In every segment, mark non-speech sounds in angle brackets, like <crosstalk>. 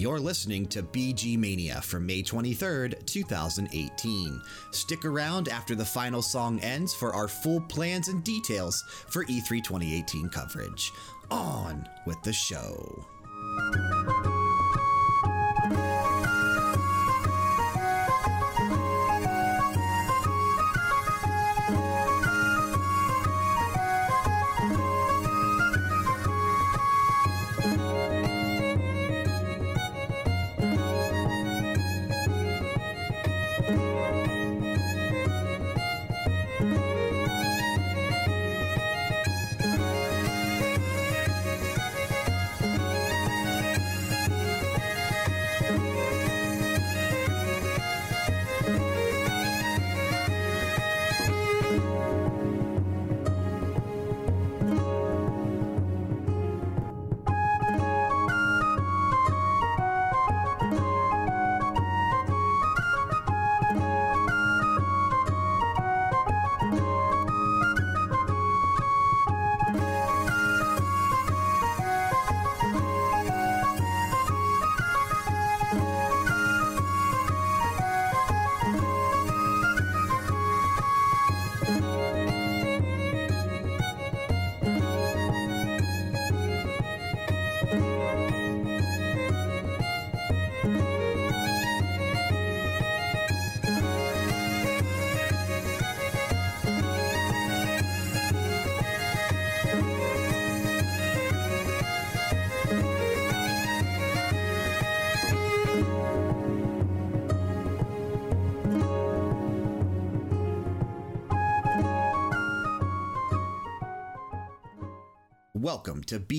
You're listening to BG Mania for May 23rd, 2018. Stick around after the final song ends for our full plans and details for E3 2018 coverage. On with the show.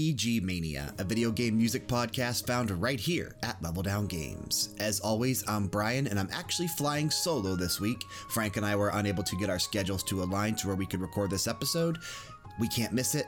Welcome Mania, a video game music podcast found right here at Level Down Games. As always, I'm Brian, and I'm actually flying solo this week. Frank and I were unable to get our schedules to align to where we could record this episode. We can't miss it,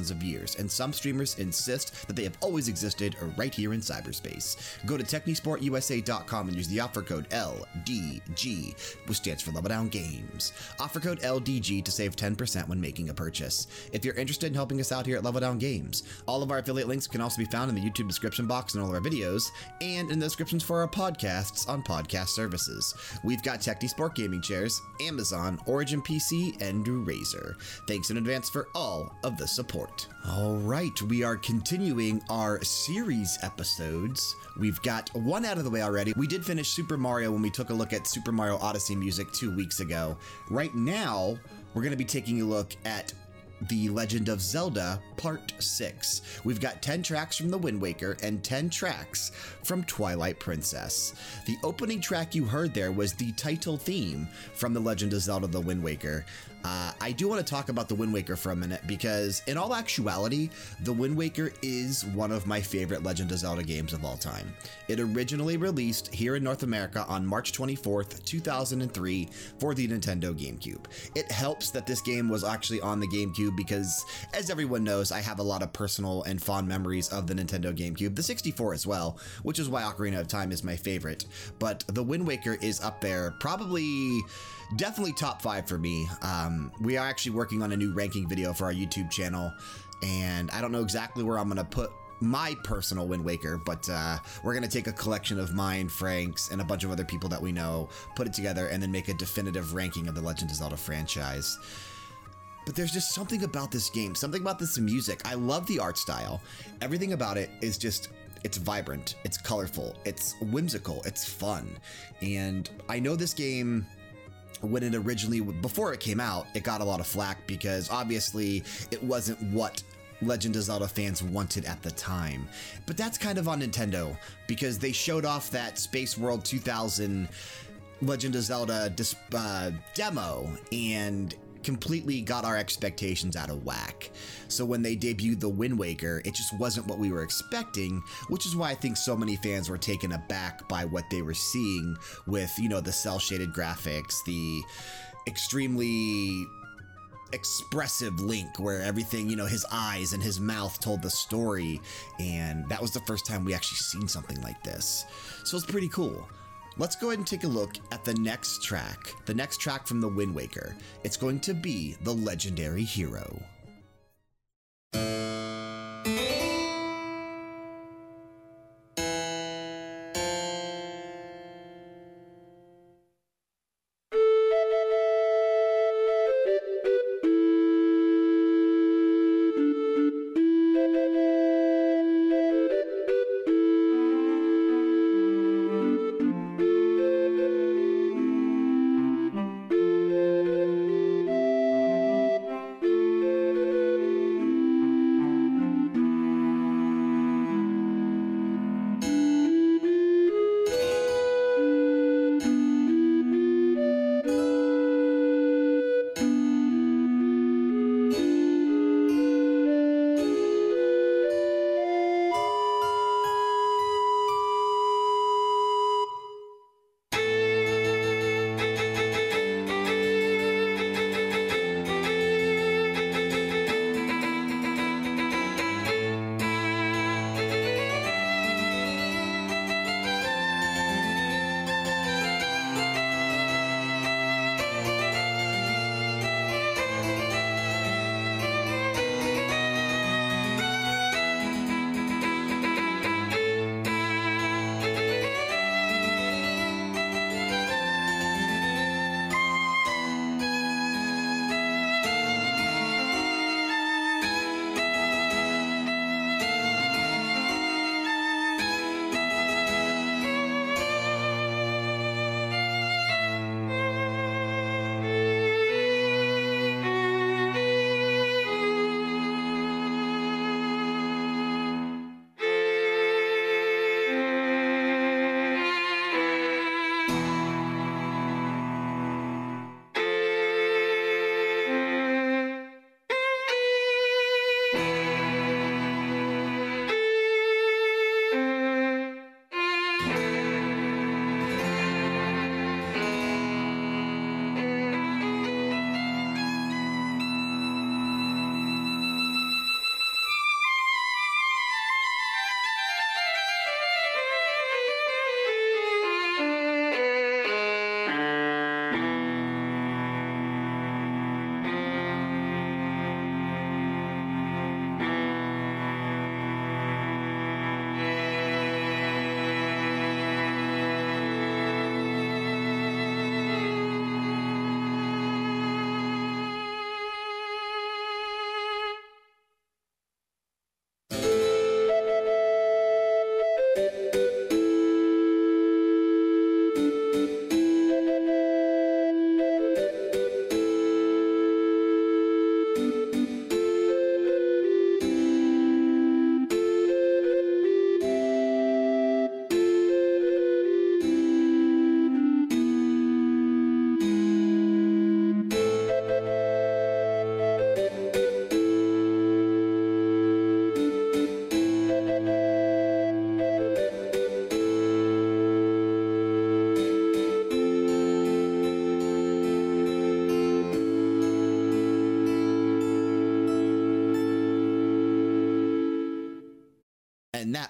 of years, and some streamers insist that they have always existed right here in cyberspace. Go to TechniSportUSA.com and use the offer code LDG, which stands for Level Down Games. Offer code LDG to save 10% when making a purchase. If you're interested in helping us out here at Level Down Games, all of our affiliate links can also be found in the YouTube description box in all of our videos and in the descriptions for our podcasts on podcast services. We've got TechniSport gaming chairs, Amazon, Origin PC, and Razer. Thanks in advance for all of the support. All right, we are continuing our series episodes. We've got one out of the way already. We did finish Super Mario when we took a look at Super Mario Odyssey music two weeks ago. Right now, we're going to be taking a look at the Legend of Zelda Part 6. We've got 10 tracks from The Wind Waker and 10 tracks from Twilight Princess. The opening track you heard there was the title theme from The Legend of Zelda The Wind Waker. Uh, I do want to talk about The Wind Waker for a minute because, in all actuality, The Wind Waker is one of my favorite Legend of Zelda games of all time. It originally released here in North America on March 24th, 2003, for the Nintendo GameCube. It helps that this game was actually on the GameCube because, as everyone knows, I have a lot of personal and fond memories of the Nintendo GameCube, the 64 as well, which is why Ocarina of Time is my favorite. But The Wind Waker is up there, probably definitely top five for me. Um, we are actually working on a new ranking video for our YouTube channel, and I don't know exactly where I'm going to put my personal Wind Waker, but uh, we're going to take a collection of mine, Frank's, and a bunch of other people that we know, put it together, and then make a definitive ranking of the Legend of Zelda franchise. But there's just something about this game, something about this music. I love the art style. Everything about it is just it's vibrant, it's colorful, it's whimsical, it's fun. And I know this game when it originally, before it came out, it got a lot of flack because obviously it wasn't what Legend of Zelda fans wanted at the time. But that's kind of on Nintendo because they showed off that Space World 2000 Legend of Zelda uh, demo and completely got our expectations out of whack. So when they debuted the Wind Waker, it just wasn't what we were expecting, which is why I think so many fans were taken aback by what they were seeing with, you know, the cell shaded graphics, the extremely expressive Link where everything, you know, his eyes and his mouth told the story. And that was the first time we actually seen something like this. So it's pretty cool. Let's go ahead and take a look at the next track, the next track from the Wind Waker. It's going to be the legendary hero.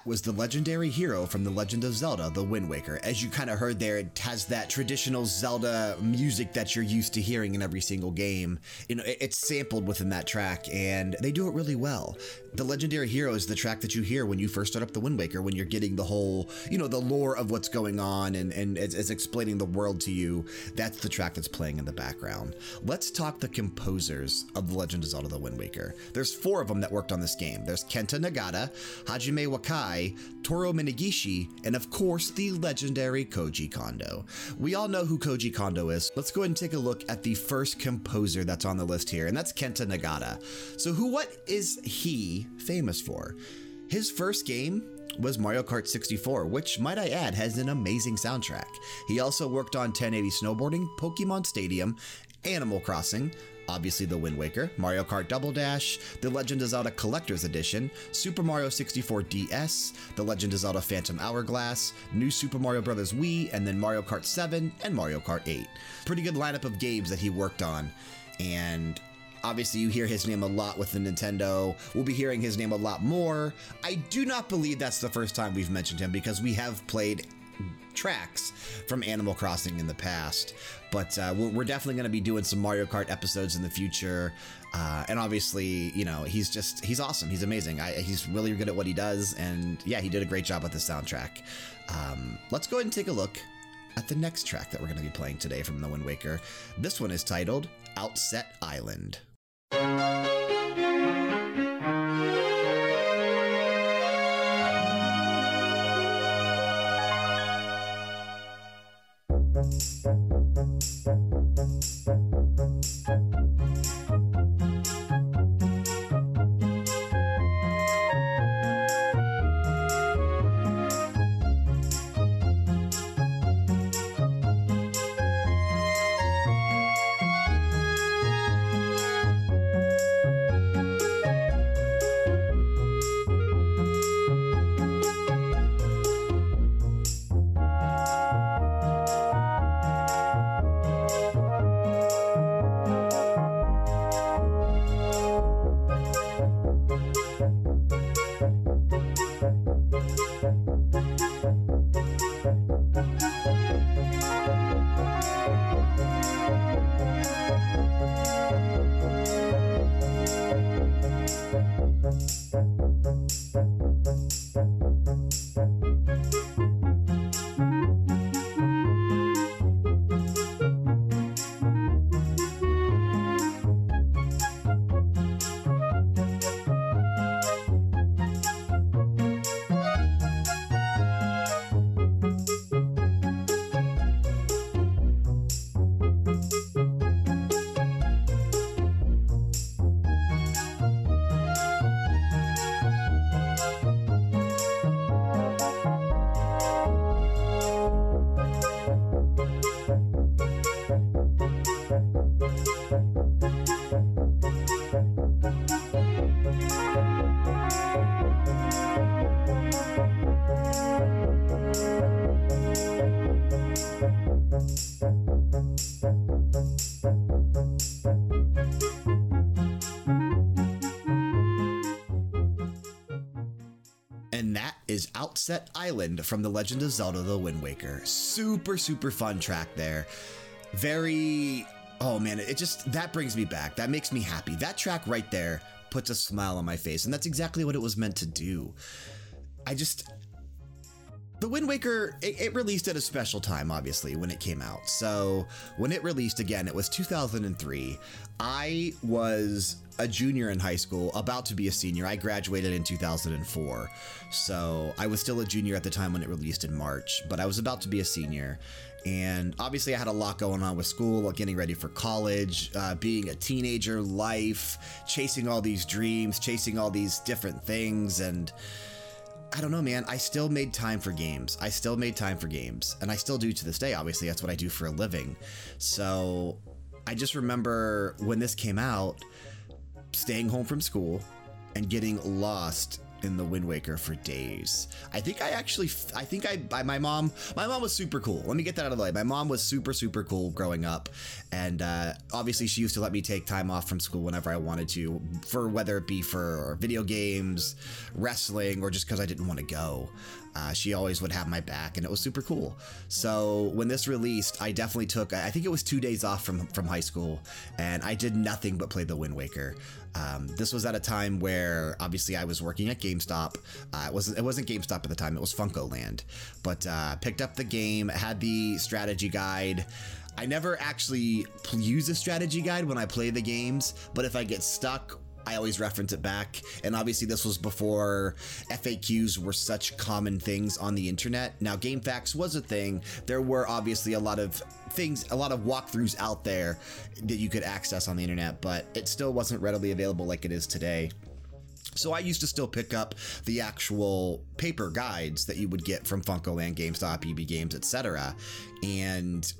Was the legendary hero from The Legend of Zelda, The Wind Waker. As you kind of heard there, it has that traditional Zelda music that you're used to hearing in every single game. You know, it's sampled within that track, and they do it really well. The legendary hero is the track that you hear when you first start up The Wind Waker, when you're getting the whole, you know, the lore of what's going on and, and it's, it's explaining the world to you. That's the track that's playing in the background. Let's talk the composers of The Legend of Zelda The Wind Waker. There's four of them that worked on this game. There's Kenta Nagata, Hajime Wakai, Toru Minegishi, and of course the legendary Koji Kondo. We all know who Koji Kondo is. Let's go ahead and take a look at the first composer that's on the list here, and that's Kenta Nagata. So, who, what is he famous for? His first game was Mario Kart 64, which, might I add, has an amazing soundtrack. He also worked on 1080 Snowboarding, Pokemon Stadium, Animal Crossing, obviously The Wind Waker, Mario Kart Double Dash, The Legend of Zelda Collector's Edition, Super Mario 64 DS, The Legend of Zelda Phantom Hourglass, New Super Mario Bros. Wii, and then Mario Kart 7 and Mario Kart 8. Pretty good lineup of games that he worked on. And Obviously, you hear his name a lot with the Nintendo. We'll be hearing his name a lot more. I do not believe that's the first time we've mentioned him because we have played tracks from Animal Crossing in the past. But uh, we're definitely going to be doing some Mario Kart episodes in the future. Uh, and obviously, you know, he's just, he's awesome. He's amazing. I, he's really good at what he does. And yeah, he did a great job with the soundtrack. Um, let's go ahead and take a look at the next track that we're going to be playing today from The Wind Waker. This one is titled Outset Island. Is Outset Island from The Legend of Zelda The Wind Waker. Super, super fun track there. Very. Oh man, it just. That brings me back. That makes me happy. That track right there puts a smile on my face, and that's exactly what it was meant to do. I just. The Wind Waker, it, it, released at a special time, obviously, when it came out. So, when it released again, it was 2003. I was a junior in high school, about to be a senior. I graduated in 2004. So, I was still a junior at the time when it released in March, but I was about to be a senior. And obviously, I had a lot going on with school, getting ready for college, uh, being a teenager, life, chasing all these dreams, chasing all these different things. And I don't know, man. I still made time for games. I still made time for games. And I still do to this day. Obviously, that's what I do for a living. So I just remember when this came out, staying home from school and getting lost in the Wind Waker for days. I think I actually, I think I, my mom, my mom was super cool. Let me get that out of the way. My mom was super, super cool growing up. And uh, obviously, she used to let me take time off from school whenever I wanted to, for whether it be for video games, wrestling, or just because I didn't want to go. Uh, she always would have my back, and it was super cool. So when this released, I definitely took, I think it was two days off from, from high school, and I did nothing but play The Wind Waker. Um, this was at a time where obviously I was working at GameStop. Uh, it wasn't it wasn't GameStop at the time; it was FuncoLand. But uh, picked up the game, had the strategy guide. I never actually use a strategy guide when I play the games, but if I get stuck I always reference it back. And obviously, this was before FAQs were such common things on the internet. Now, GameFAQs was a thing. There were obviously a lot of things, a lot of walkthroughs out there that you could access on the internet, but it still wasn't readily available like it is today. So I used to still pick up the actual paper guides that you would get from FuncoLand, GameStop, EB Games, etc. And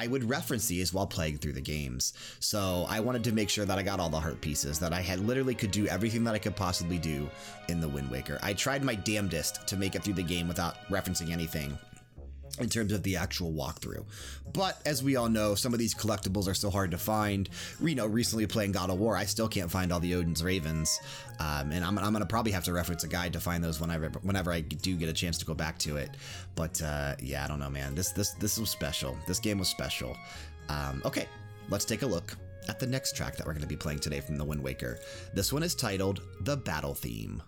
I would reference these while playing through the games. So I wanted to make sure that I got all the heart pieces, that I had literally could do everything that I could possibly do in the Wind Waker. I tried my damnedest to make it through the game without referencing anything in terms of the actual walkthrough. But as we all know, some of these collectibles are so hard to find. You know, recently playing God of War, I still can't find all the Odin's Ravens. Um, and I'm, I'm going to probably have to reference a guide to find those whenever, whenever I do get a chance to go back to it. But uh, yeah, I don't know, man. This, this, this was special. This game was special. Um, okay, let's take a look at the next track that we're going to be playing today from the Wind Waker. This one is titled The Battle Theme.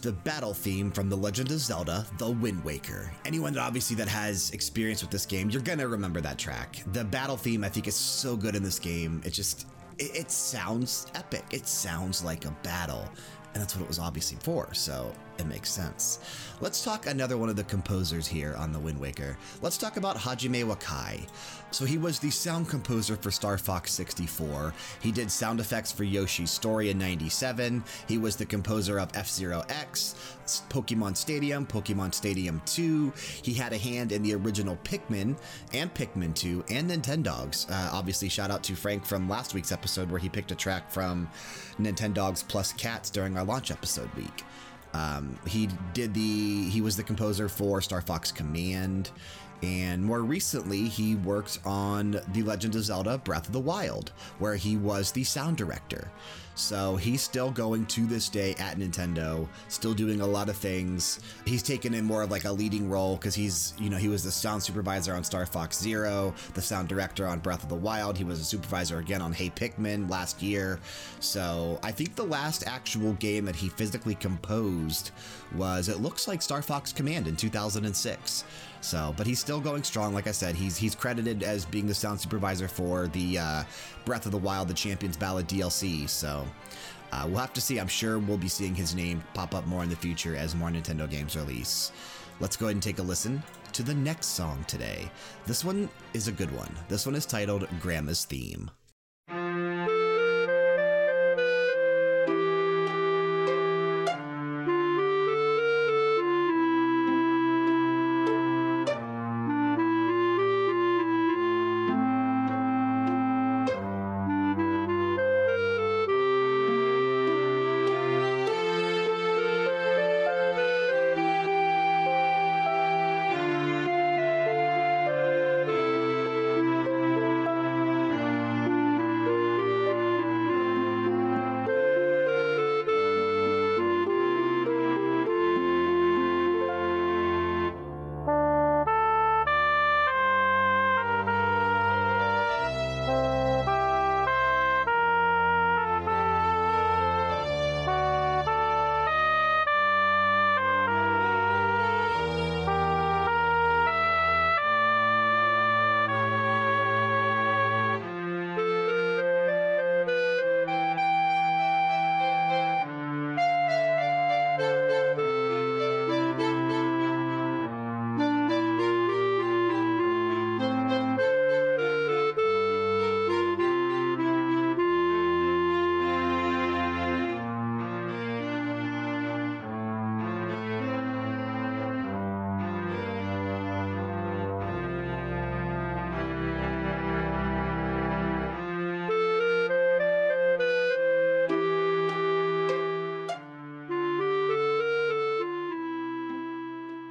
The battle theme from The Legend of Zelda The Wind Waker. Anyone that obviously that has experience with this game, you're gonna remember that track. The battle theme, I think, is so good in this game. It just, it, it sounds epic. It sounds like a battle. And that's what it was obviously for, so it makes sense. Let's talk another one of the composers here on The Wind Waker. Let's talk about Hajime Wakai. So he was the sound composer for Star Fox 64. He did sound effects for Yoshi's Story in 97. He was the composer of F-Zero X, Pokemon Stadium, Pokemon Stadium 2. He had a hand in the original Pikmin and Pikmin 2 and Nintendogs. Uh, obviously, shout out to Frank from last week's episode where he picked a track from Nintendogs plus Cats during our launch episode week. Um, he did the he was the composer for Star Fox Command, and more recently he worked on The Legend of Zelda: Breath of the Wild, where he was the sound director. So he's still going to this day at Nintendo, still doing a lot of things. He's taken in more of like a leading role because he's, you know, he was the sound supervisor on Star Fox Zero, the sound director on Breath of the Wild. He was a supervisor again on Hey Pikmin last year. So I think the last actual game that he physically composed was, it looks like Star Fox Command in 2006. So, but he's still going strong. Like I said, he's he's credited as being the sound supervisor for the uh, Breath of the Wild, the Champions Ballad DLC. So, uh, we'll have to see. I'm sure we'll be seeing his name pop up more in the future as more Nintendo games release. Let's go ahead and take a listen to the next song today. This one is a good one. This one is titled Grandma's Theme.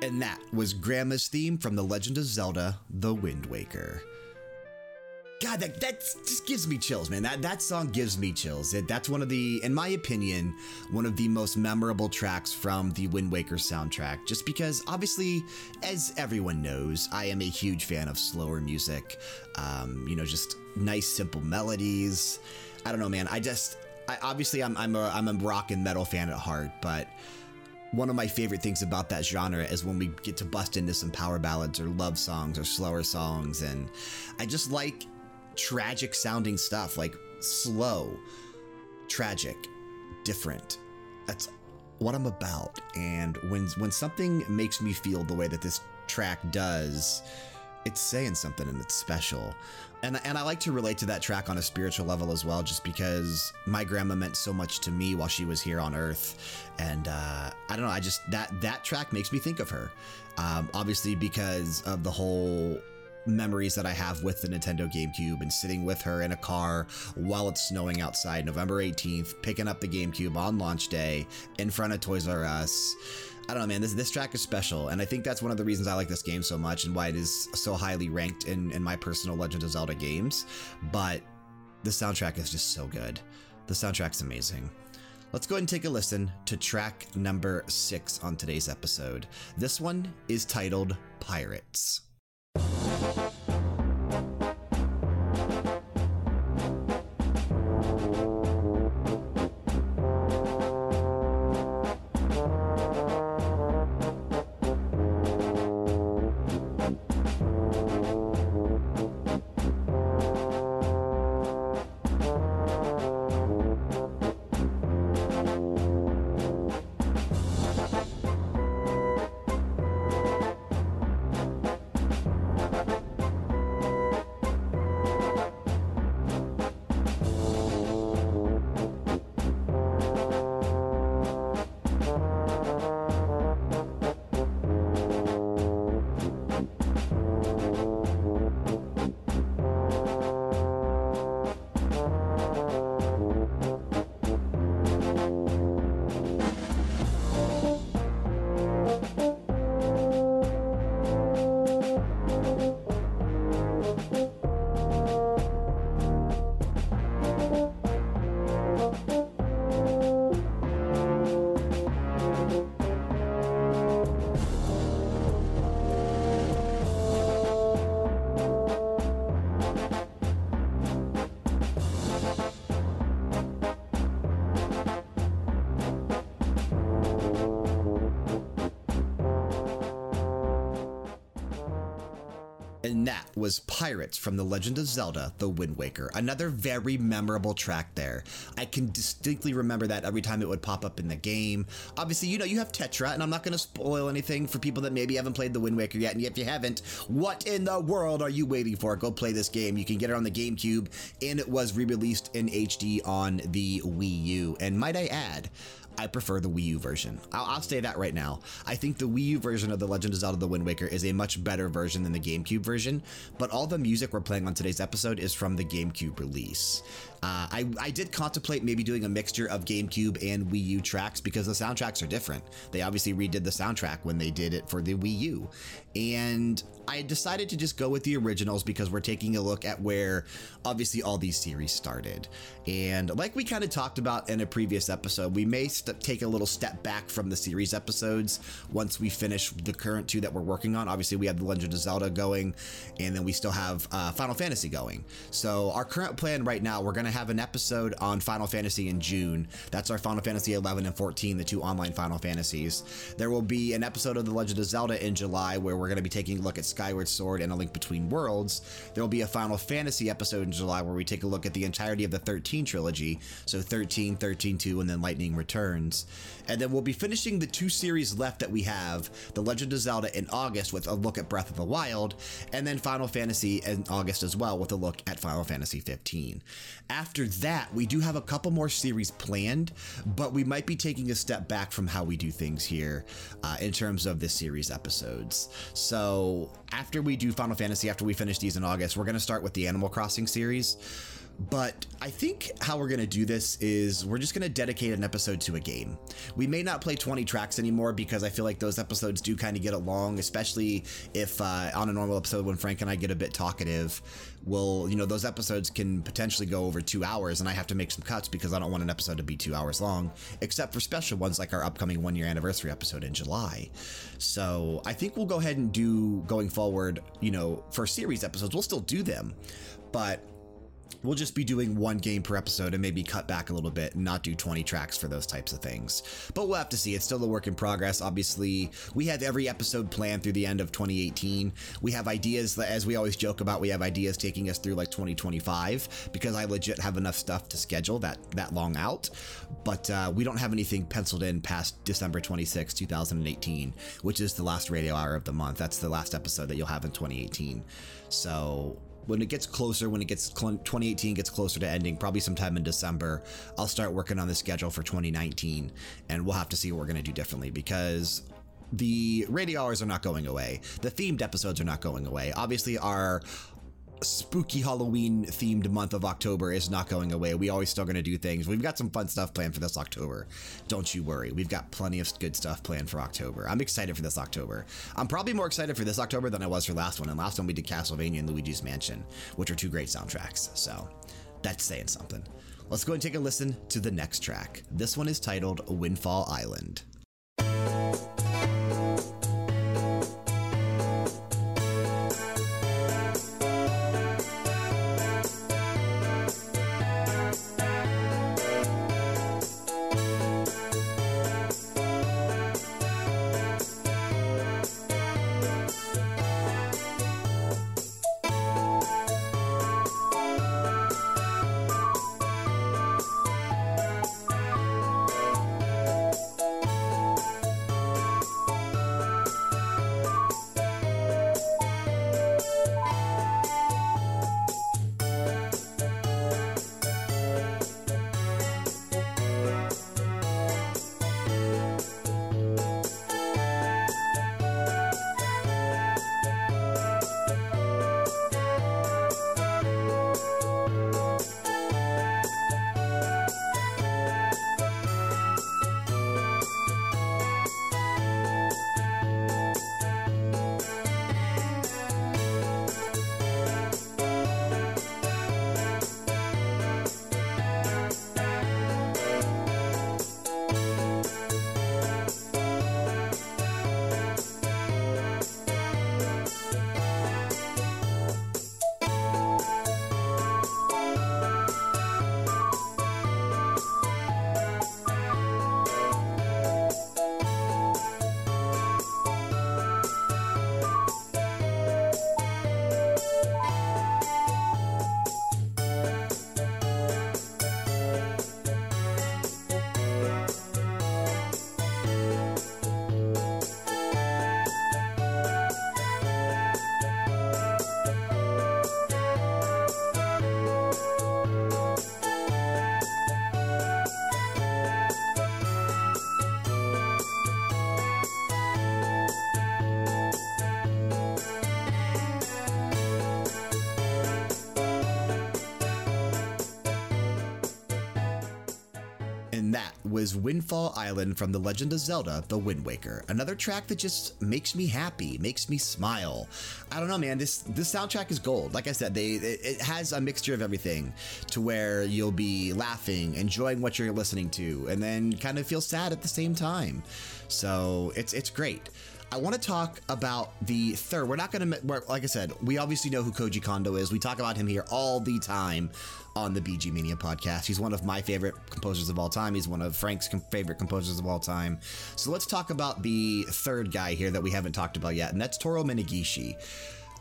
And that was Grandma's theme from The Legend of Zelda The Wind Waker. God, that, that just gives me chills, man. That, that song gives me chills. It, that's one of the, in my opinion, one of the most memorable tracks from the Wind Waker soundtrack. Just because, obviously, as everyone knows, I am a huge fan of slower music. Um, you know, just nice, simple melodies. I don't know, man. I just, I, obviously, I'm, I'm, a, I'm a rock and metal fan at heart, but one of my favorite things about that genre is when we get to bust into some power ballads or love songs or slower songs. And I just like tragic sounding stuff, like slow, tragic, different. That's what I'm about. And when, when something makes me feel the way that this track does, it's saying something and it's special. And, and I like to relate to that track on a spiritual level as well, just because my grandma meant so much to me while she was here on Earth. And uh, I don't know, I just, that, that track makes me think of her. Um, obviously, because of the whole memories that I have with the Nintendo GameCube and sitting with her in a car while it's snowing outside November 18th, picking up the GameCube on launch day in front of Toys R Us. I don't know, man. This, this track is special, and I think that's one of the reasons I like this game so much and why it is so highly ranked in, in my personal Legend of Zelda games. But the soundtrack is just so good. The soundtrack's amazing. Let's go ahead and take a listen to track number six on today's episode. This one is titled Pirates. Was Pirates from The Legend of Zelda The Wind Waker. Another very memorable track there. I can distinctly remember that every time it would pop up in the game. Obviously, you know, you have Tetra, and I'm not going to spoil anything for people that maybe haven't played The Wind Waker yet. And if you haven't, what in the world are you waiting for? Go play this game. You can get it on the GameCube, and it was re released in HD on the Wii U. And might I add, I prefer the Wii U version. I'll, I'll, say that right now. I think the Wii U version of The Legend of Zelda The Wind Waker is a much better version than the GameCube version, but all the music we're playing on today's episode is from the GameCube release. Uh, I, I did contemplate maybe doing a mixture of GameCube and Wii U tracks because the soundtracks are different. They obviously redid the soundtrack when they did it for the Wii U. And I decided to just go with the originals because we're taking a look at where obviously all these series started. And like we kind of talked about in a previous episode, we may take a little step back from the series episodes once we finish the current two that we're working on. Obviously, we have The Legend of Zelda going, and then we still have uh, Final Fantasy going. So, our current plan right now, we're going to have an episode on Final Fantasy in June. That's our Final Fantasy 11 and 14, the two online Final Fantasies. There will be an episode of The Legend of Zelda in July where we're going to be taking a look at Skyward Sword and A Link Between Worlds. There will be a Final Fantasy episode in July where we take a look at the entirety of the 13 trilogy. So 13, 13 2, and then Lightning Returns. And then we'll be finishing the two series left that we have The Legend of Zelda in August with a look at Breath of the Wild, and then Final Fantasy in August as well with a look at Final Fantasy 15. After that, we do have a couple more series planned, but we might be taking a step back from how we do things here uh, in terms of the series episodes. So after we do Final Fantasy, after we finish these in August, we're going to start with the Animal Crossing series But I think how we're going to do this is we're just going to dedicate an episode to a game. We may not play 20 tracks anymore because I feel like those episodes do kind of get along, especially if uh, on a normal episode when Frank and I get a bit talkative, well, you know, those episodes can potentially go over two hours and I have to make some cuts because I don't want an episode to be two hours long, except for special ones like our upcoming one year anniversary episode in July. So I think we'll go ahead and do going forward, you know, for series episodes, we'll still do them. But we'll just be doing one game per episode and maybe cut back a little bit and not do 20 tracks for those types of things. But we'll have to see. It's still a work in progress. Obviously, we have every episode planned through the end of 2018. We have ideas, as we always joke about, we have ideas taking us through like 2025 because I legit have enough stuff to schedule that, that long out. But uh, we don't have anything penciled in past December 26, 2018, which is the last radio hour of the month. That's the last episode that you'll have in 2018. So when it gets closer, when it gets 2018 gets closer to ending, probably sometime in December, I'll start working on the schedule for 2019 and we'll have to see what we're going to do differently because the radio hours are not going away. The themed episodes are not going away. Obviously, our spooky Halloween themed month of October is not going away. We always still going to do things. We've got some fun stuff planned for this October. Don't you worry. We've got plenty of good stuff planned for October. I'm excited for this October. I'm probably more excited for this October than I was for last one. And last one we did Castlevania and Luigi's Mansion, which are two great soundtracks. So that's saying something. Let's go and take a listen to the next track. This one is titled Windfall Island. Was Windfall Island from The Legend of Zelda The Wind Waker. Another track that just makes me happy, makes me smile. I don't know, man. This this soundtrack is gold. Like I said, they it, has a mixture of everything to where you'll be laughing, enjoying what you're listening to, and then kind of feel sad at the same time. So it's it's great. I want to talk about the third. We're not going to, like I said, we obviously know who Koji Kondo is. We talk about him here all the time on the BG Mania podcast. He's one of my favorite composers of all time. He's one of Frank's com favorite composers of all time. So let's talk about the third guy here that we haven't talked about yet, and that's Toru Minegishi.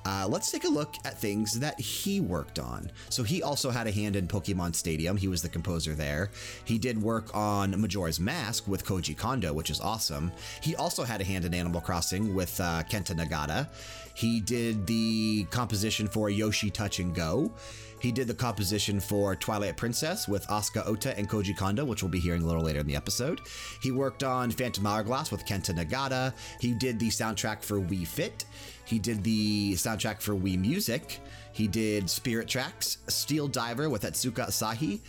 Uh, let's take a look at things that he worked on. So, he also had a hand in Pokemon Stadium. He was the composer there. He did work on Majora's Mask with Koji Kondo, which is awesome. He also had a hand in Animal Crossing with uh, Kenta Nagata. He did the composition for Yoshi Touch and Go. He did the composition for Twilight Princess with Asuka Ota and Koji Kondo, which we'll be hearing a little later in the episode. He worked on Phantom Hourglass with Kenta Nagata. He did the soundtrack for Wii Fit. He did the soundtrack for Wii Music. He did Spirit Tracks, Steel Diver with Atsuko Asahi.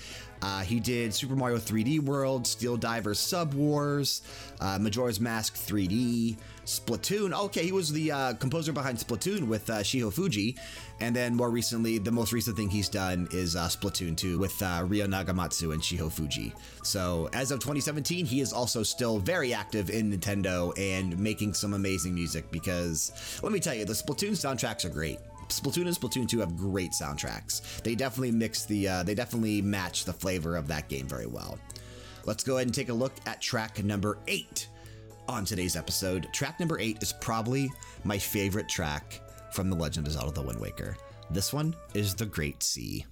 Uh, he did Super Mario 3D World, Steel Diver Sub Wars, uh, Majora's Mask 3D, Splatoon. Okay, he was the uh, composer behind Splatoon with uh, Shiho Fujii. And then more recently, the most recent thing he's done is Splatoon 2 with Ryo Nagamatsu and Shiho Fujii. So as of 2017, he is also still very active in Nintendo and making some amazing music because let me tell you, the Splatoon soundtracks are great. Splatoon and Splatoon 2 have great soundtracks. They definitely mix the, uh, they definitely match the flavor of that game very well. Let's go ahead and take a look at track number eight on today's episode. Track number eight is probably my favorite track from The Legend of Zelda The Wind Waker. This one is The Great Sea.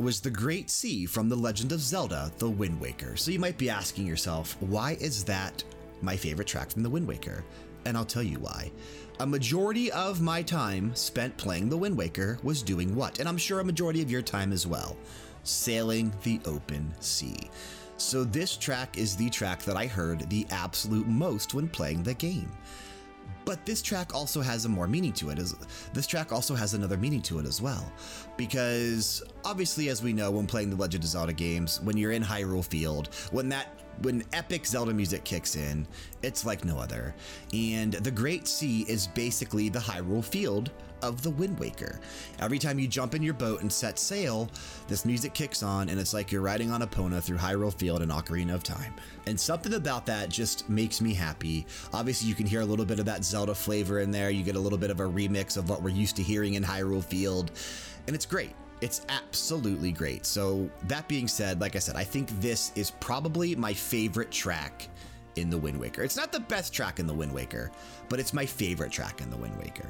Was The Great Sea from The Legend of Zelda The Wind Waker. So you might be asking yourself, why is that my favorite track from The Wind Waker? And I'll tell you why. A majority of my time spent playing The Wind Waker was doing what? And I'm sure a majority of your time as well sailing the open sea. So, this track is the track that I heard the absolute most when playing the game. But this track also has a more meaning to it. This track also has another meaning to it as well. Because obviously, as we know, when playing the Legend of Zelda games, when you're in Hyrule Field, when that when epic Zelda music kicks in, it's like no other. And the Great Sea is basically the Hyrule Field of the Wind Waker. Every time you jump in your boat and set sail, this music kicks on, and it's like you're riding on Epona through Hyrule Field and Ocarina of Time. And something about that just makes me happy. Obviously, you can hear a little bit of that Zelda flavor in there. You get a little bit of a remix of what we're used to hearing in Hyrule Field, and it's great. It's absolutely great. So, that being said, like I said, I think this is probably my favorite track in The Wind Waker. It's not the best track in The Wind Waker, but it's my favorite track in The Wind Waker.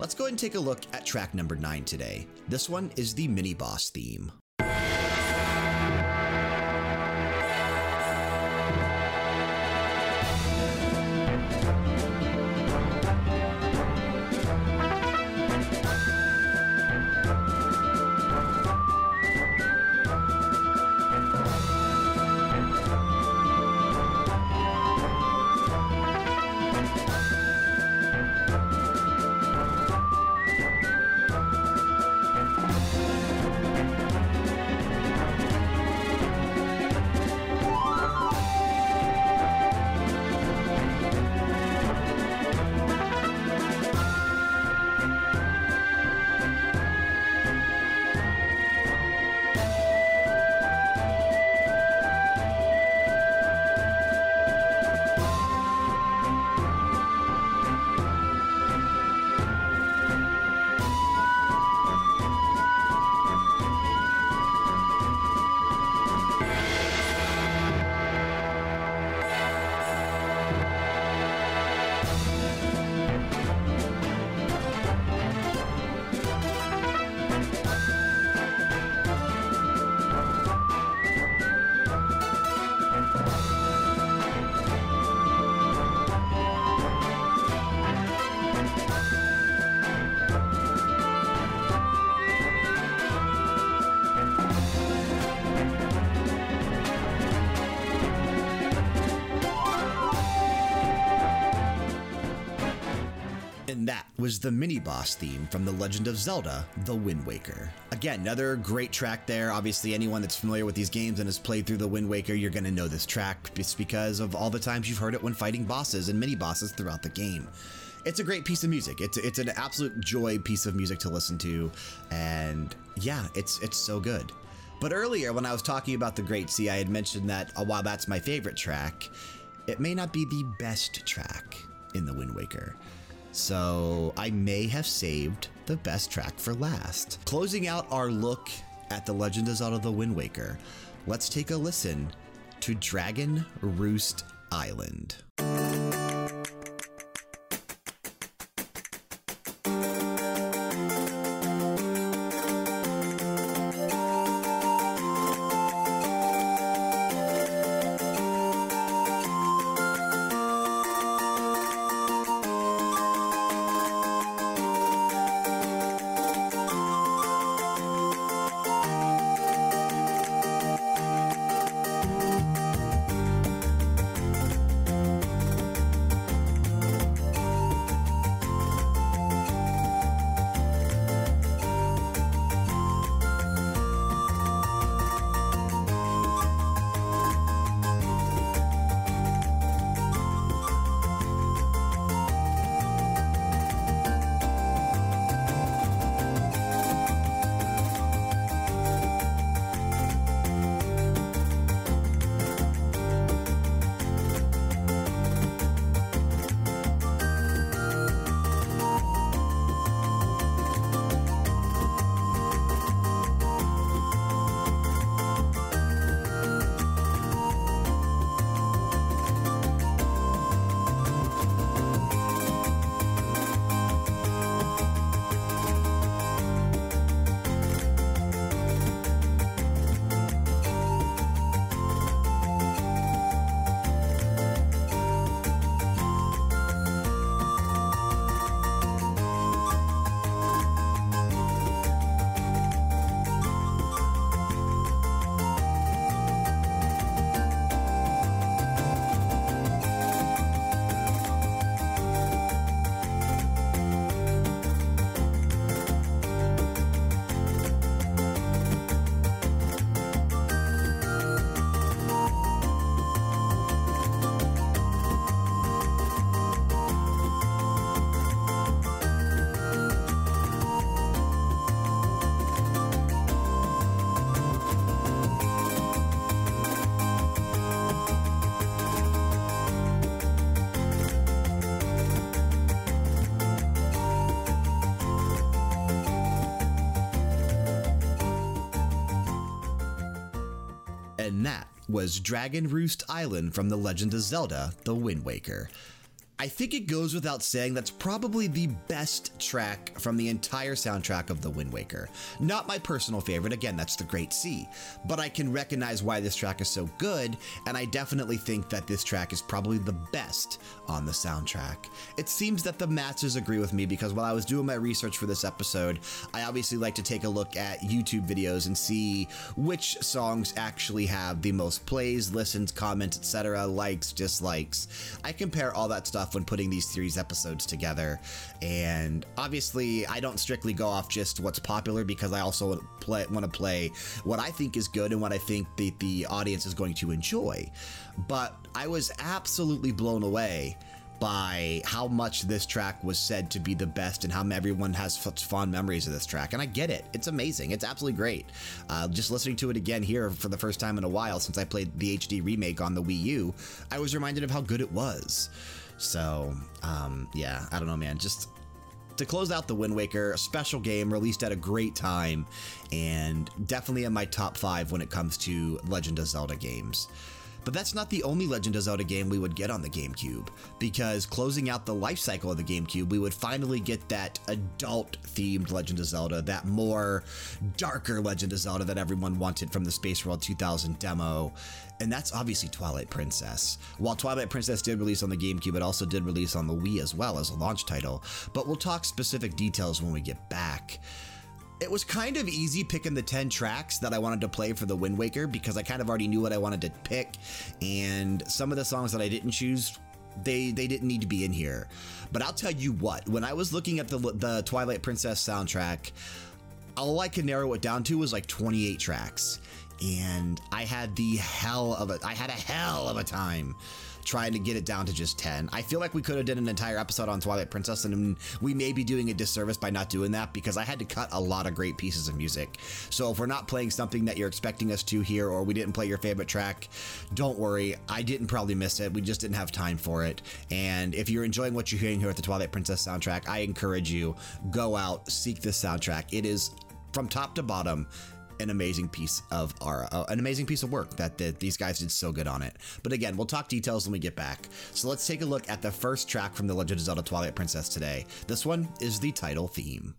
Let's go ahead and take a look at track number nine today. This one is the mini boss theme. Was the mini boss theme from The Legend of Zelda The Wind Waker. Again, another great track there. Obviously, anyone that's familiar with these games and has played through The Wind Waker, you're going to know this track just because of all the times you've heard it when fighting bosses and mini bosses throughout the game. It's a great piece of music. It's, it's an absolute joy piece of music to listen to. And yeah, it's, it's so good. But earlier, when I was talking about The Great Sea, I had mentioned that uh, while that's my favorite track, it may not be the best track in The Wind Waker. So I may have saved the best track for last. Closing out our look at The Legend of Zelda The Wind Waker, let's take a listen to Dragon Roost Island. Was Dragon Roost Island from The Legend of Zelda The Wind Waker. I think it goes without saying that's probably the best track from the entire soundtrack of The Wind Waker. Not my personal favorite, again, that's The Great Sea, but I can recognize why this track is so good, and I definitely think that this track is probably the best on the soundtrack. It seems that the masters agree with me because while I was doing my research for this episode, I obviously like to take a look at YouTube videos and see which songs actually have the most plays, listens, comments, etc., likes, dislikes. I compare all that stuff when putting these series episodes together. And obviously, I don't strictly go off just what's popular because I also play, want to play what I think is good and what I think the, the audience is going to enjoy. But I was absolutely blown away by how much this track was said to be the best and how everyone has such fond memories of this track. And I get it. It's amazing. It's absolutely great. Uh, just listening to it again here for the first time in a while since I played the HD remake on the Wii U, I was reminded of how good it was. So, um, yeah, I don't know, man. Just to close out the Wind Waker, a special game released at a great time, and definitely in my top five when it comes to Legend of Zelda games. But that's not the only Legend of Zelda game we would get on the GameCube, because closing out the life cycle of the GameCube, we would finally get that adult themed Legend of Zelda, that more darker Legend of Zelda that everyone wanted from the Space World 2000 demo. And that's obviously Twilight Princess. While Twilight Princess did release on the GameCube, it also did release on the Wii as well as a launch title. But we'll talk specific details when we get back. It was kind of easy picking the 10 tracks that I wanted to play for the Wind Waker because I kind of already knew what I wanted to pick. And some of the songs that I didn't choose They, they didn't need to be in here. But I'll tell you what, when I was looking at the, the Twilight Princess soundtrack, all I could narrow it down to was like 28 tracks. And I had the hell of a, I had a hell of a time trying to get it down to just 10. I feel like we could have did an entire episode on Twilight Princess and we may be doing a disservice by not doing that because I had to cut a lot of great pieces of music. So if we're not playing something that you're expecting us to here or we didn't play your favorite track, don't worry. I didn't probably miss it. We just didn't have time for it. And if you're enjoying what you're hearing here at the Twilight Princess soundtrack, I encourage you go out, seek this soundtrack. It is from top to bottom an amazing piece of our, uh, an amazing piece of work that, that these guys did so good on it. But again, we'll talk details when we get back. So let's take a look at the first track from The Legend of Zelda Twilight Princess today. This one is the title theme.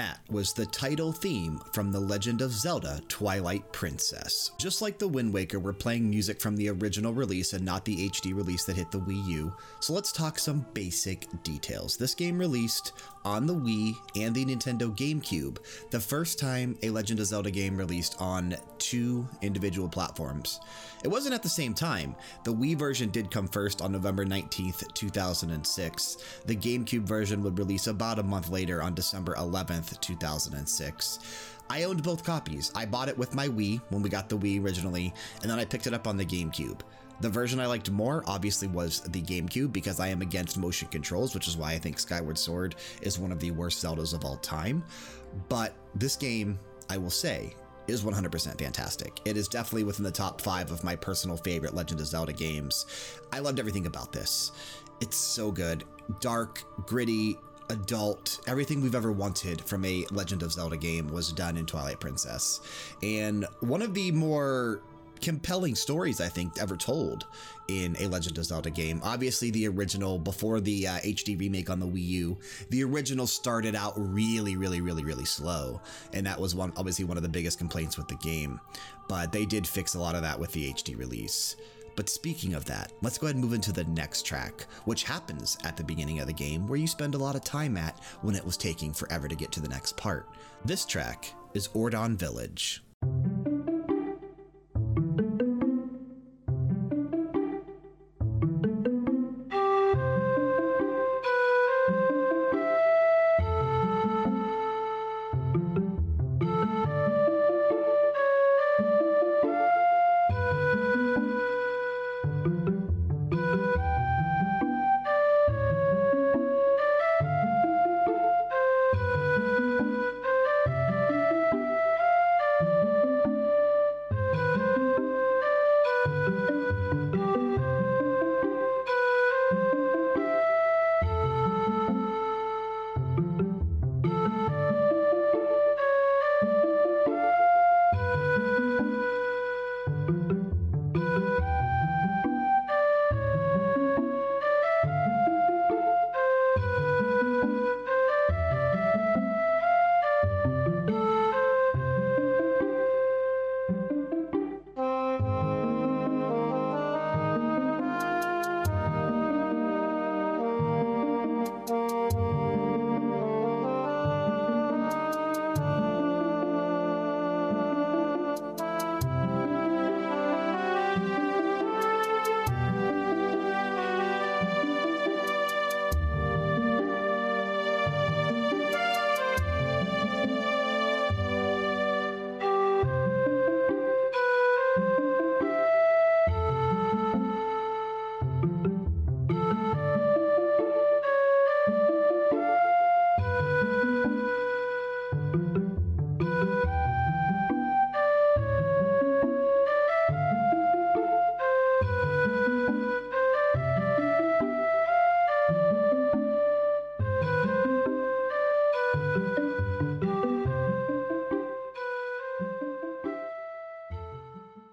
That was the title theme from The Legend of Zelda Twilight Princess. Just like the Wind Waker, we're playing music from the original release and not the HD release that hit the Wii U. So let's talk some basic details. This game released on the Wii and the Nintendo GameCube, the first time a Legend of Zelda game released on two individual platforms. It wasn't at the same time. The Wii version did come first on November 19th, 2006. The GameCube version would release about a month later on December 11th, 2006. I owned both copies. I bought it with my Wii when we got the Wii originally, and then I picked it up on the GameCube. The version I liked more, obviously, was the GameCube because I am against motion controls, which is why I think Skyward Sword is one of the worst Zeldas of all time. But this game, I will say, is 100% fantastic. It is definitely within the top five of my personal favorite Legend of Zelda games. I loved everything about this. It's so good. Dark, gritty, adult, everything we've ever wanted from a Legend of Zelda game was done in Twilight Princess. And one of the more compelling stories I think ever told in a Legend of Zelda game. Obviously, the original, before the uh, HD remake on the Wii U, the original started out really, really, really, really slow. And that was one, obviously one of the biggest complaints with the game. But they did fix a lot of that with the HD release. But speaking of that, let's go ahead and move into the next track, which happens at the beginning of the game where you spend a lot of time at when it was taking forever to get to the next part. This track is Ordon Village.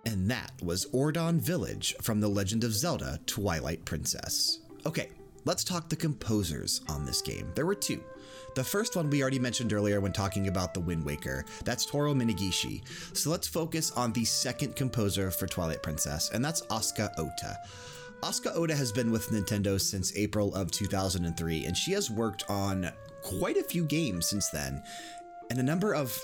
And that was Ordon Village from The Legend of Zelda Twilight Princess. Okay, let's talk the composers on this game. There were two. The first one we already mentioned earlier when talking about The Wind Waker. That's Toru Minegishi. So let's focus on the second composer for Twilight Princess, and that's Asuka Ota. Asuka Ota has been with Nintendo since April of 2003, and she has worked on quite a few games since then, and a number of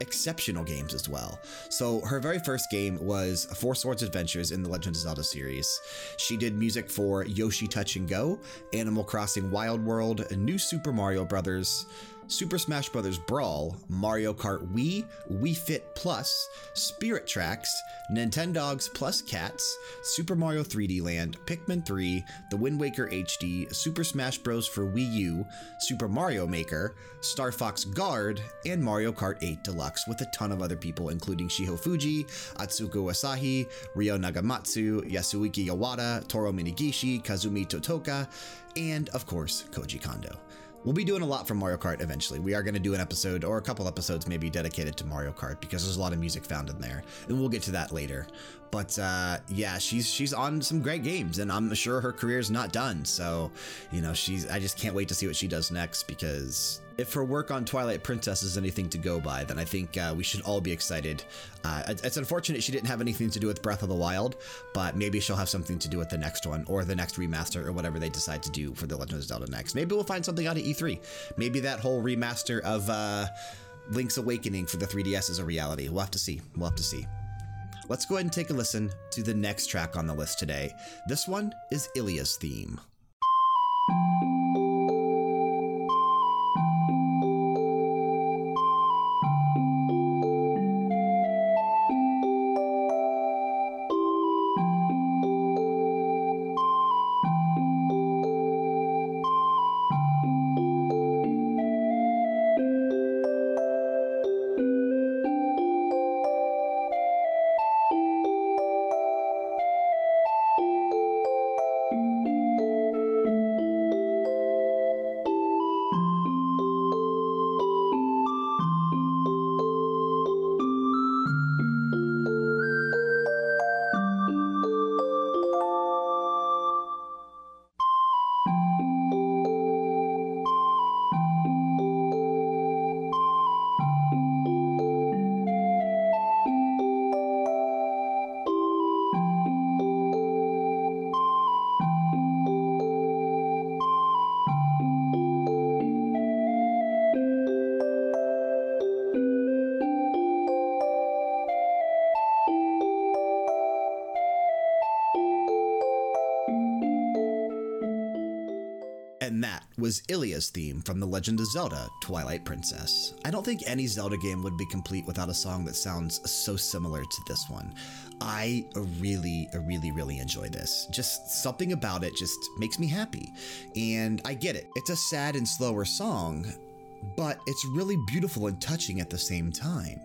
exceptional games as well. So, her very first game was Four Swords Adventures in the Legend of Zelda series. She did music for Yoshi Touch and Go, Animal Crossing Wild World, New Super Mario Bros., Super Smash Bros. Brawl, Mario Kart Wii, Wii Fit Plus, Spirit Tracks, Nintendogs Plus Cats, Super Mario 3D Land, Pikmin 3, The Wind Waker HD, Super Smash Bros. for Wii U, Super Mario Maker, Star Fox Guard, and Mario Kart 8 Deluxe with a ton of other people, including Shiho Fujii, Atsuko Asahi, Ryo Nagamatsu, Yasuaki Iwata, Toru Minegishi, Kazumi Totaka, and of course, Koji Kondo. We'll be doing a lot from Mario Kart eventually. We are going to do an episode or a couple episodes maybe dedicated to Mario Kart because there's a lot of music found in there. And we'll get to that later. But uh, yeah, she's she's on some great games, and I'm sure her career's not done. So, you know, she's I just can't wait to see what she does next because if her work on Twilight Princess is anything to go by, then I think uh, we should all be excited. Uh, it's unfortunate she didn't have anything to do with Breath of the Wild, but maybe she'll have something to do with the next one or the next remaster or whatever they decide to do for The Legend of Zelda next. Maybe we'll find something out of E3. Maybe that whole remaster of uh, Link's Awakening for the 3DS is a reality. We'll have to see. We'll have to see. Let's go ahead and take a listen to the next track on the list today. This one is Ilia's theme. Was Ilia's theme from The Legend of Zelda Twilight Princess. I don't think any Zelda game would be complete without a song that sounds so similar to this one. I really, really, really enjoy this. Just something about it just makes me happy. And I get it, it's a sad and slower song, but it's really beautiful and touching at the same time.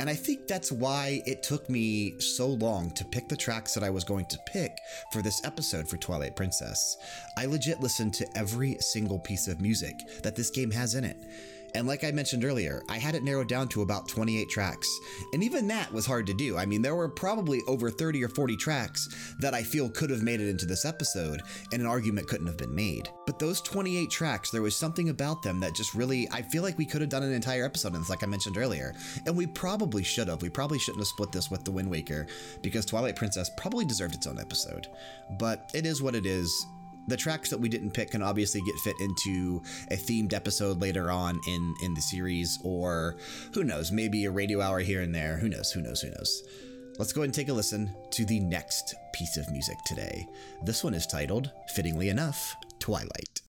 And I think that's why it took me so long to pick the tracks that I was going to pick for this episode for Twilight Princess. I legit listened to every single piece of music that this game has in it. And like I mentioned earlier, I had it narrowed down to about 28 tracks. And even that was hard to do. I mean, there were probably over 30 or 40 tracks that I feel could have made it into this episode, and an argument couldn't have been made. But those 28 tracks, there was something about them that just really, I feel like we could have done an entire episode on this, like I mentioned earlier. And we probably should have. We probably shouldn't have split this with The Wind Waker, because Twilight Princess probably deserved its own episode. But it is what it is the tracks that we didn't pick can obviously get fit into a themed episode later on in in the series or who knows maybe a radio hour here and there. Who knows who knows who knows. Let's go ahead and take a listen to the next piece of music today. This one is titled fittingly enough twilight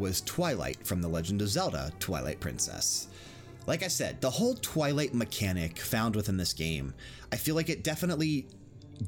was Twilight from The Legend of Zelda Twilight Princess. Like I said, the whole Twilight mechanic found within this game, I feel like it definitely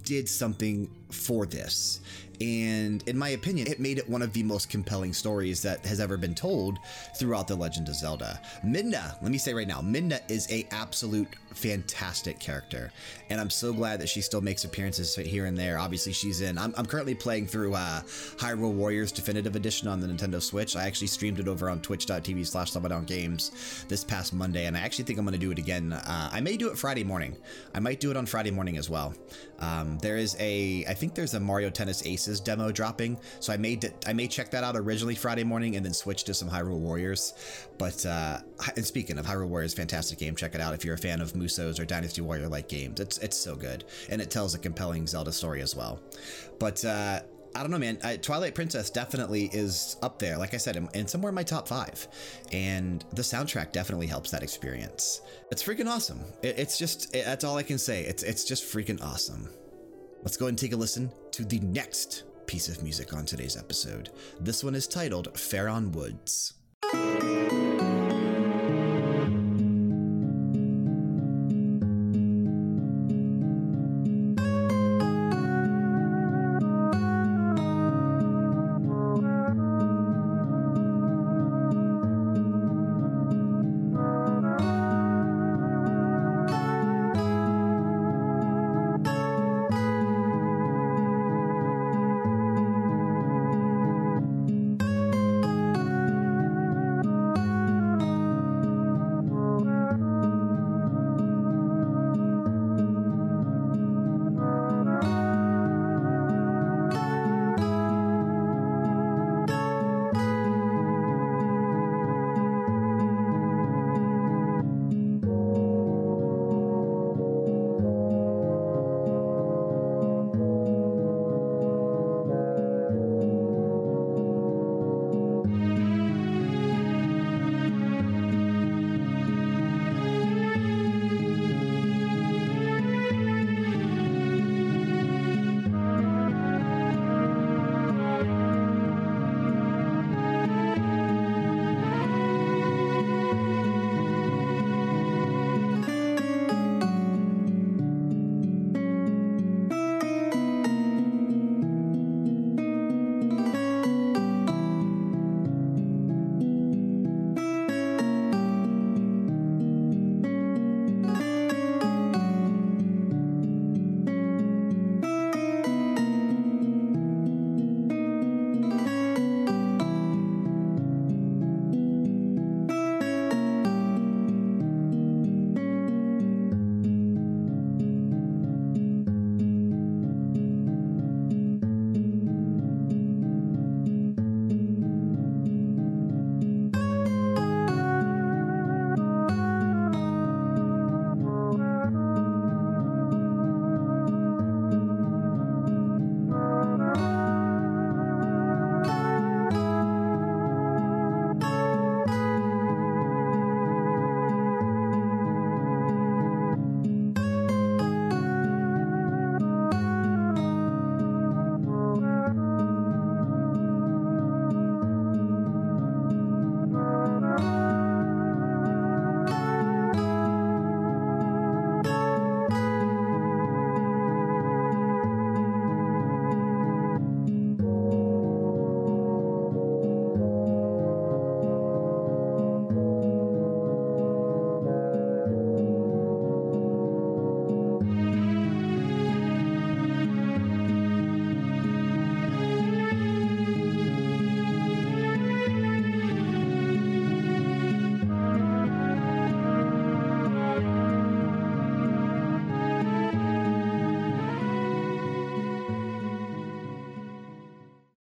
did something for this. And in my opinion, it made it one of the most compelling stories that has ever been told throughout The Legend of Zelda. Midna, let me say right now, Midna is a absolute fantastic character. And I'm so glad that she still makes appearances here and there. Obviously, she's in. I'm, I'm currently playing through uh, Hyrule Warriors Definitive Edition on the Nintendo Switch. I actually streamed it over on twitch.tv slash Games this past Monday, and I actually think I'm going to do it again. Uh, I may do it Friday morning. I might do it on Friday morning as well. Um, there is a, I think there's a Mario Tennis Aces demo dropping, so I may, I may check that out originally Friday morning and then switch to some Hyrule Warriors. But, uh, and speaking of Hyrule Warriors, fantastic game. Check it out if you're a fan of Musous or Dynasty Warrior like games. It's, it's so good. And it tells a compelling Zelda story as well. But uh, I don't know, man. I, Twilight Princess definitely is up there, like I said, and somewhere in my top five. And the soundtrack definitely helps that experience. It's freaking awesome. It, it's just, it, that's all I can say. It's, it's just freaking awesome. Let's go and take a listen to the next piece of music on today's episode. This one is titled Faron Woods.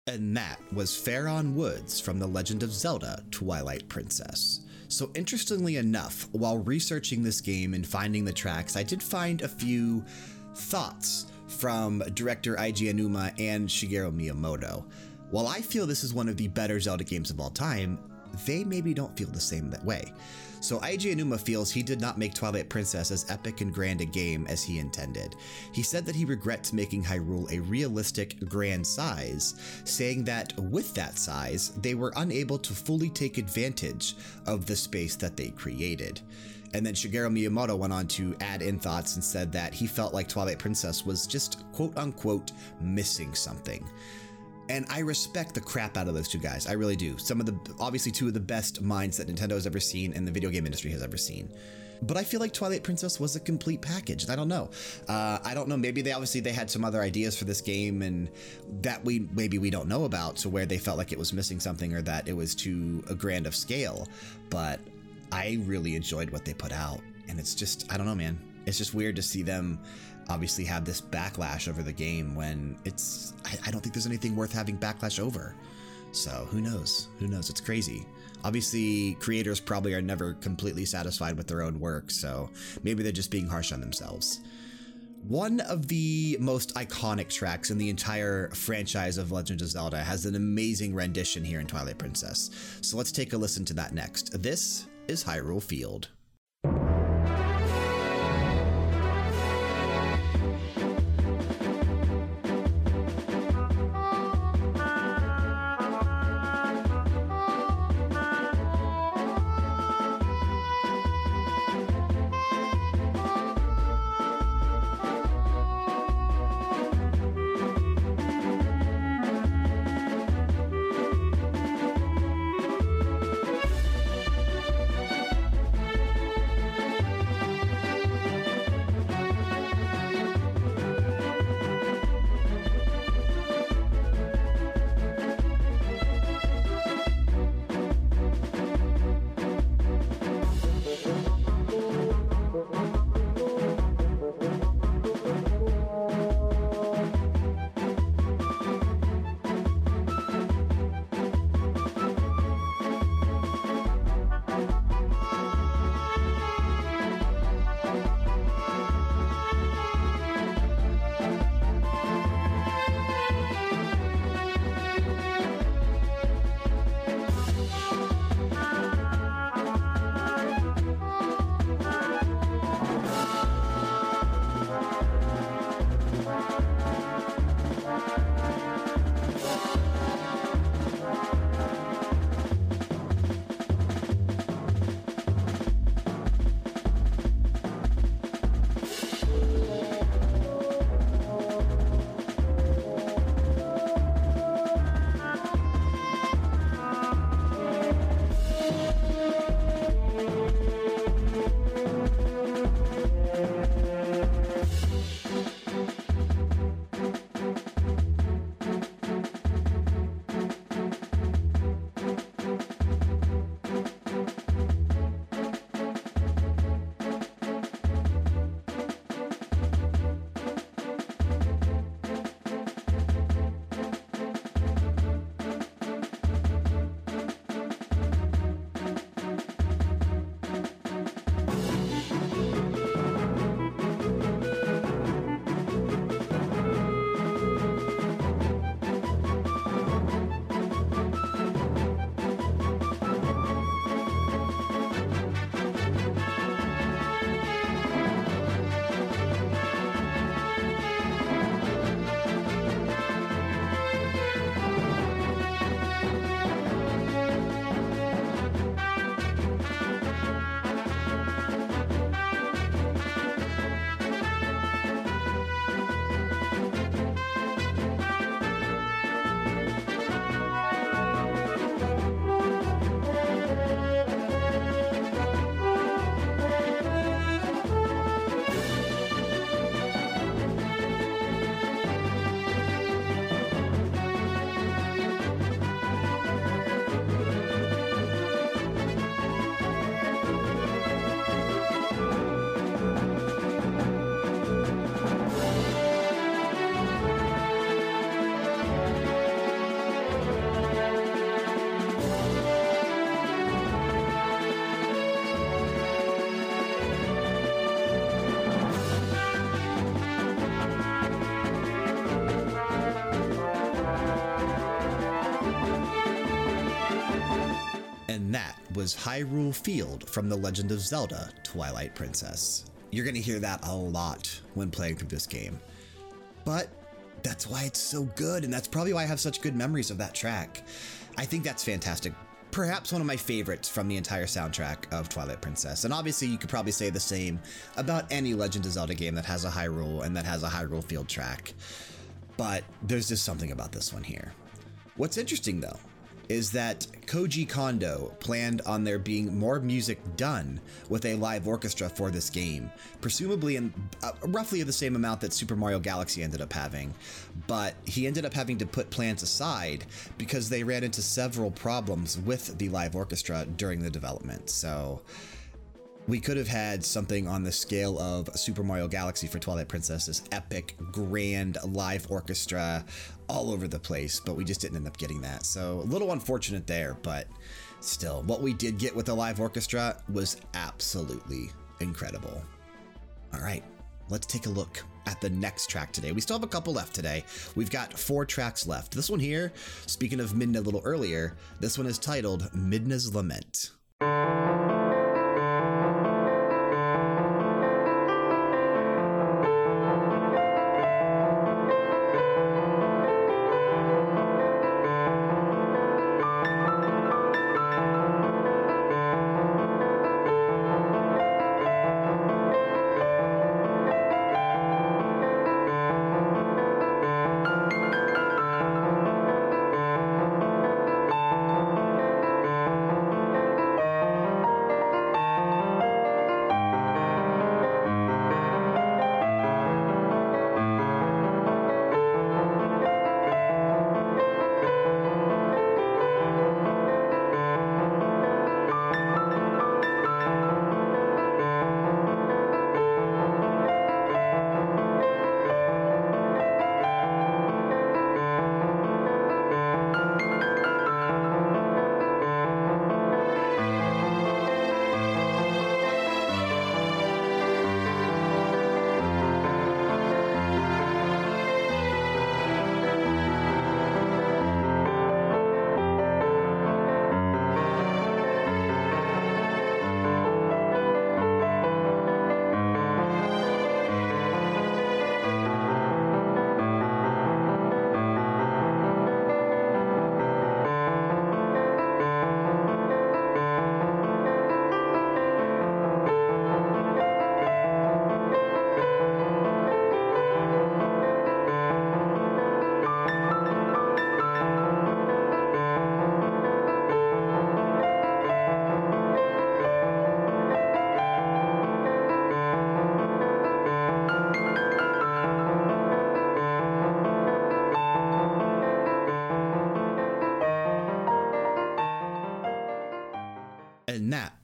Was Faron Woods from The Legend of Zelda Twilight Princess. So, interestingly enough, while researching this game and finding the tracks, I did find a few thoughts from director Eiji Aonuma and Shigeru Miyamoto. While I feel this is one of the better Zelda games of all time, they maybe don't feel the same that way. So Eiji Aonuma feels he did not make Twilight Princess as epic and grand a game as he intended. He said that he regrets making Hyrule a realistic, grand size, saying that with that size, they were unable to fully take advantage of the space that they created. And then Shigeru Miyamoto went on to add in thoughts and said that he felt like Twilight Princess was just quote unquote missing something. And I respect the crap out of those two guys. I really do. Some of the, obviously, two of the best minds that Nintendo has ever seen and the video game industry has ever seen. But I feel like Twilight Princess was a complete package. I don't know. Uh, I don't know. Maybe they obviously they had some other ideas for this game and that we maybe we don't know about to where they felt like it was missing something or that it was too a grand of scale. But I really enjoyed what they put out. And it's just, I don't know, man. It's just weird to see them obviously have this backlash over the game when it's, I, I don't think there's anything worth having backlash over. So who knows? Who knows? It's crazy. Obviously, creators probably are never completely satisfied with their own work, so maybe they're just being harsh on themselves. One of the most iconic tracks in the entire franchise of Legend of Zelda has an amazing rendition here in Twilight Princess. So let's take a listen to that next. This is Hyrule Field. And that was Hyrule Field from The Legend of Zelda Twilight Princess. You're going to hear that a lot when playing through this game. But that's why it's so good, and that's probably why I have such good memories of that track. I think that's fantastic. Perhaps one of my favorites from the entire soundtrack of Twilight Princess. And obviously, you could probably say the same about any Legend of Zelda game that has a Hyrule and that has a Hyrule Field track. But there's just something about this one here. What's interesting, though, is that Koji Kondo planned on there being more music done with a live orchestra for this game, presumably in uh, roughly the same amount that Super Mario Galaxy ended up having. But he ended up having to put plans aside because they ran into several problems with the live orchestra during the development. So we could have had something on the scale of Super Mario Galaxy for Twilight Princess, this epic, grand live orchestra all over the place, but we just didn't end up getting that. So a little unfortunate there, but still, what we did get with the live orchestra was absolutely incredible. All right, let's take a look at the next track today. We still have a couple left today. We've got four tracks left. This one here, speaking of Midna a little earlier, this one is titled Midna's Lament.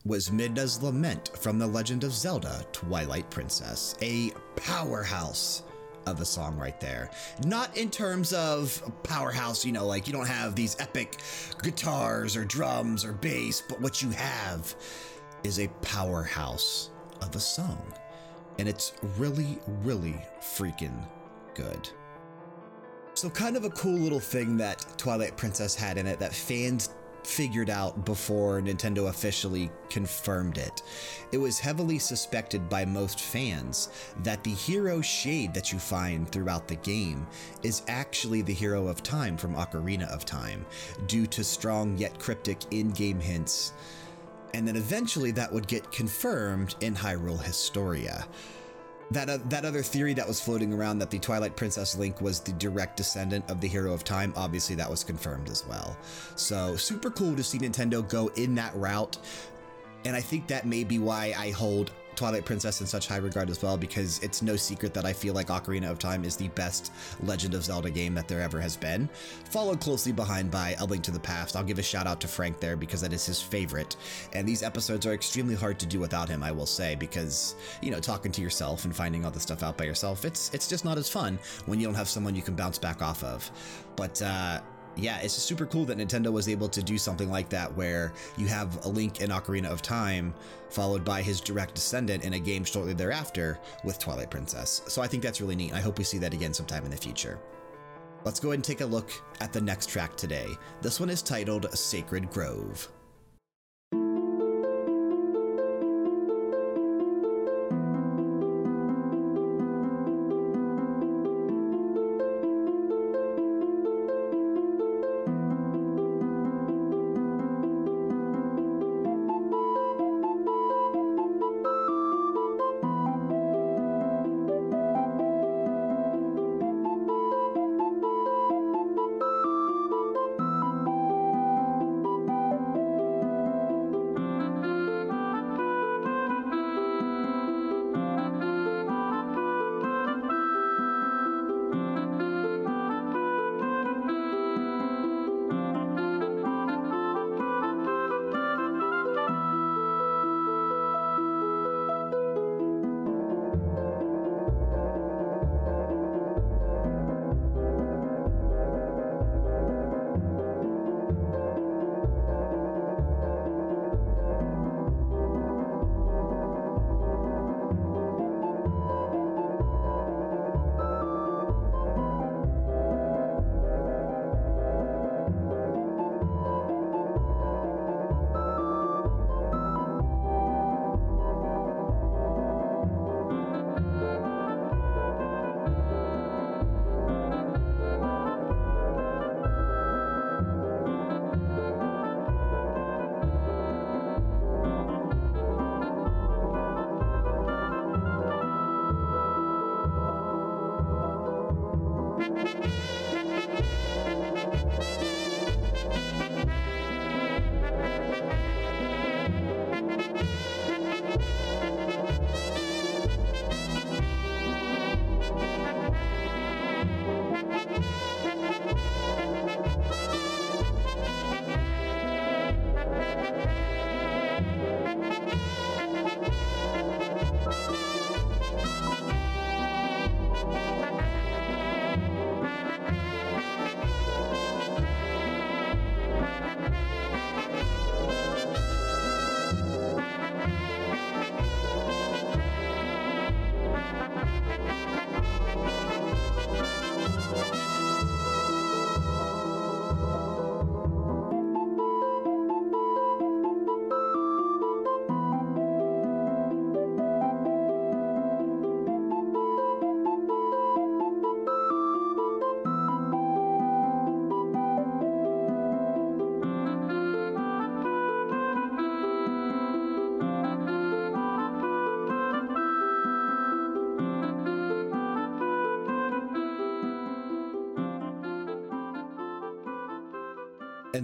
Was Midna's Lament from The Legend of Zelda Twilight Princess, a powerhouse of a song right there. Not in terms of powerhouse, you know, like you don't have these epic guitars or drums or bass, but what you have is a powerhouse of a song. And it's really, really freaking good. So, kind of a cool little thing that Twilight Princess had in it that fans figured out before Nintendo officially confirmed it. It was heavily suspected by most fans that the hero shade that you find throughout the game is actually the Hero of Time from Ocarina of Time, due to strong yet cryptic in game hints. And then eventually that would get confirmed in Hyrule Historia that, uh, that other theory that was floating around that the Twilight Princess Link was the direct descendant of the Hero of Time, obviously that was confirmed as well. So super cool to see Nintendo go in that route. And I think that may be why I hold Twilight Princess in such high regard as well, because it's no secret that I feel like Ocarina of Time is the best Legend of Zelda game that there ever has been. Followed closely behind by A Link to the Past. I'll give a shout out to Frank there because that is his favorite. And these episodes are extremely hard to do without him, I will say, because, you know, talking to yourself and finding all the stuff out by yourself, it's, it's just not as fun when you don't have someone you can bounce back off of. But, uh, yeah, it's super cool that Nintendo was able to do something like that where you have a Link in Ocarina of Time followed by his direct descendant in a game shortly thereafter with Twilight Princess. So I think that's really neat. I hope we see that again sometime in the future. Let's go ahead and take a look at the next track today. This one is titled Sacred Grove.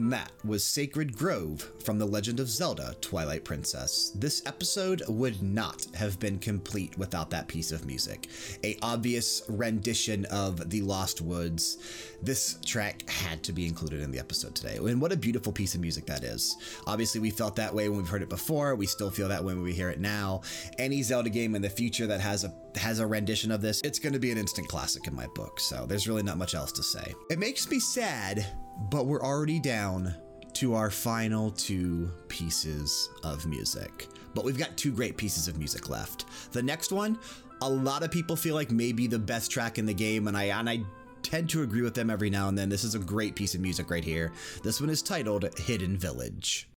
That was Sacred Grove from The Legend of Zelda Twilight Princess. This episode would not have been complete without that piece of music. A obvious rendition of The Lost Woods. This track had to be included in the episode today. And what a beautiful piece of music that is. Obviously, we felt that way when we've heard it before. We still feel that way when we hear it now. Any Zelda game in the future that has a has a rendition of this, it's going to be an instant classic in my book. So there's really not much else to say. It makes me sad but we're already down to our final two pieces of music. But we've got two great pieces of music left. The next one, a lot of people feel like maybe the best track in the game, and I, and I tend to agree with them every now and then. This is a great piece of music right here. This one is titled Hidden Village.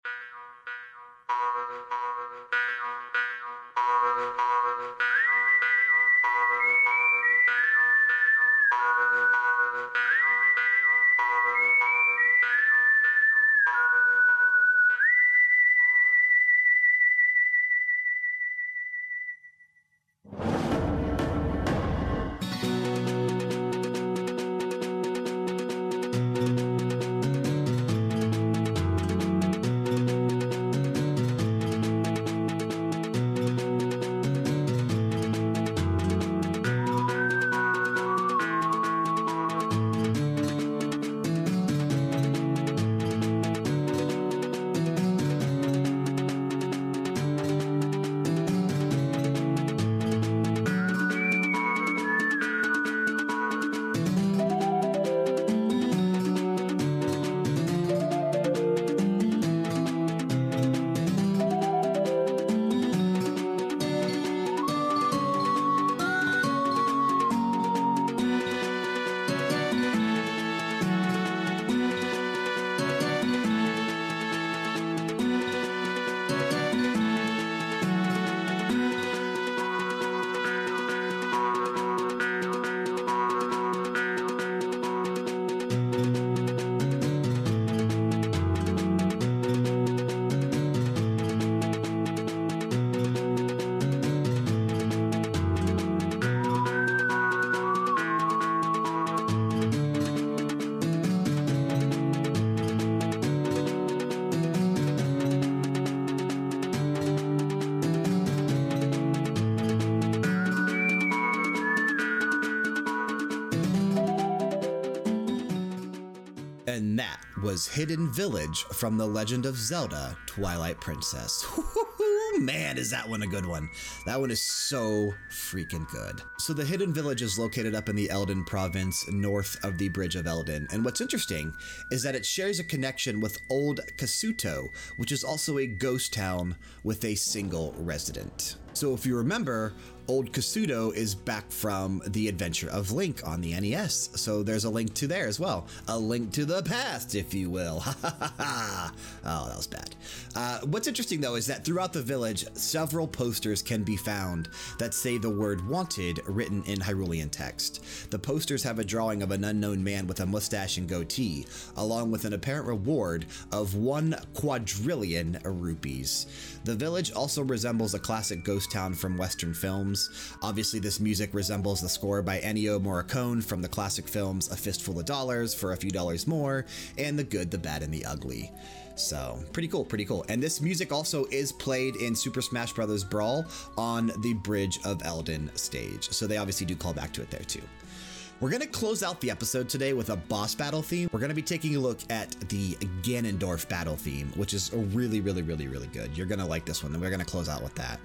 Was Hidden Village from The Legend of Zelda Twilight Princess. <laughs> Man, is that one a good one. That one is so freaking good. So, the Hidden Village is located up in the Eldin province, north of the Bridge of Eldin. And what's interesting is that it shares a connection with Old Kasuto, which is also a ghost town with a single resident. So, if you remember, Old Kasuto is back from the adventure of Link on the NES. So there's a link to there as well. A link to the past, if you will. <laughs> oh, that was bad. Uh, what's interesting, though, is that throughout the village, several posters can be found that say the word wanted written in Hyrulean text. The posters have a drawing of an unknown man with a mustache and goatee, along with an apparent reward of one quadrillion rupees. The village also resembles a classic ghost town from Western films. Obviously, this music resembles the score by Ennio Morricone from the classic films A Fistful of Dollars for a few dollars more and The Good, the Bad, and the Ugly. So, pretty cool, pretty cool. And this music also is played in Super Smash Bros. Brawl on the Bridge of Eldin stage. So, they obviously do call back to it there too. We're going to close out the episode today with a boss battle theme. We're going to be taking a look at the Ganondorf battle theme, which is really, really, really, really good. You're going to like this one, and we're going to close out with that.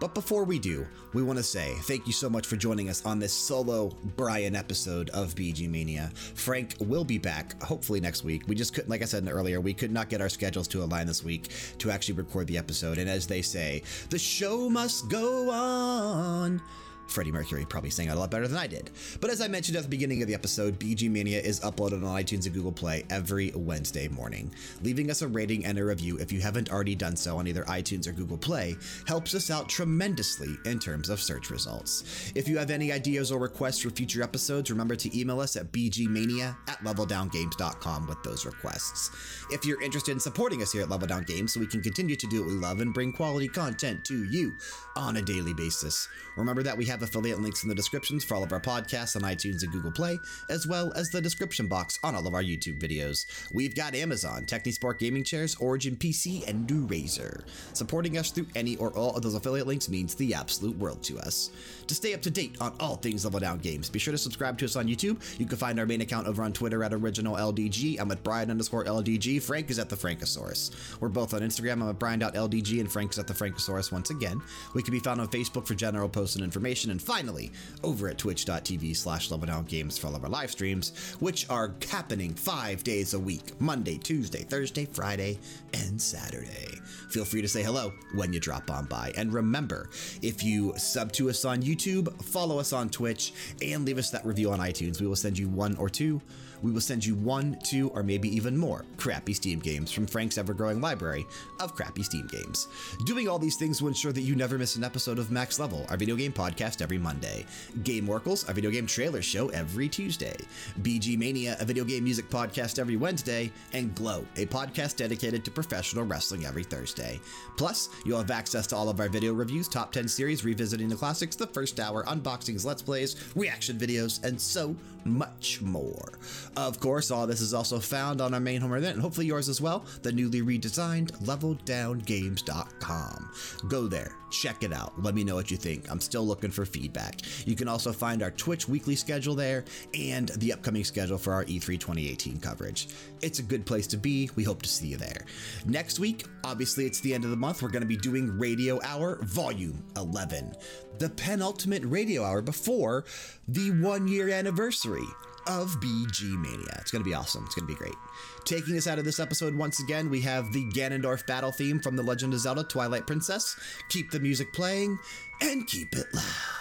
But before we do, we want to say thank you so much for joining us on this solo Brian episode of BG Mania. Frank will be back hopefully next week. We just couldn't, like I said earlier, we could not get our schedules to align this week to actually record the episode. And as they say, the show must go on. Freddie Mercury probably sang it a lot better than I did. But as I mentioned at the beginning of the episode, BG Mania is uploaded on iTunes and Google Play every Wednesday morning. Leaving us a rating and a review if you haven't already done so on either iTunes or Google Play helps us out tremendously in terms of search results. If you have any ideas or requests for future episodes, remember to email us at bgmania at leveldowngames.com with those requests. If you're interested in supporting us here at Level Down Games so we can continue to do what we love and bring quality content to you on a daily basis, remember that we have have affiliate links in the descriptions for all of our podcasts on iTunes and Google Play, as well as the description box on all of our YouTube videos. We've got Amazon, Technisport Gaming Chairs, Origin PC, and New Razer. Supporting us through any or all of those affiliate links means the absolute world to us. To stay up to date on all things Level Down Games, be sure to subscribe to us on YouTube. You can find our main account over on Twitter at OriginalLDG. I'm at Brian underscore LDG. Frank is at the Frankosaurus. We're both on Instagram. I'm at Brian.LDG and Frank is at the Frankosaurus once again. We can be found on Facebook for general posts and information. And finally, over at twitch.tv slash Games for all of our live streams, which are happening five days a week Monday, Tuesday, Thursday, Friday, and Saturday. Feel free to say hello when you drop on by. And remember, if you sub to us on YouTube, follow us on Twitch, and leave us that review on iTunes, we will send you one or two we will send you one, two, or maybe even more crappy Steam games from Frank's ever growing library of crappy Steam games. Doing all these things will ensure that you never miss an episode of Max Level, our video game podcast every Monday, Game Oracles, our video game trailer show every Tuesday, BG Mania, a video game music podcast every Wednesday, and Glow, a podcast dedicated to professional wrestling every Thursday. Plus, you'll have access to all of our video reviews, top 10 series, revisiting the classics, the first hour, unboxings, let's plays, reaction videos, and so much more. Of course, all this is also found on our main home event, and hopefully yours as well, the newly redesigned leveldowngames.com. Go there, check it out, let me know what you think. I'm still looking for feedback. You can also find our Twitch weekly schedule there and the upcoming schedule for our E3 2018 coverage. It's a good place to be. We hope to see you there. Next week, obviously, it's the end of the month. We're going to be doing Radio Hour Volume 11, the penultimate radio hour before the one year anniversary of BG Mania. It's going to be awesome. It's going to be great. Taking us out of this episode once again, we have the Ganondorf battle theme from The Legend of Zelda Twilight Princess. Keep the music playing and keep it loud.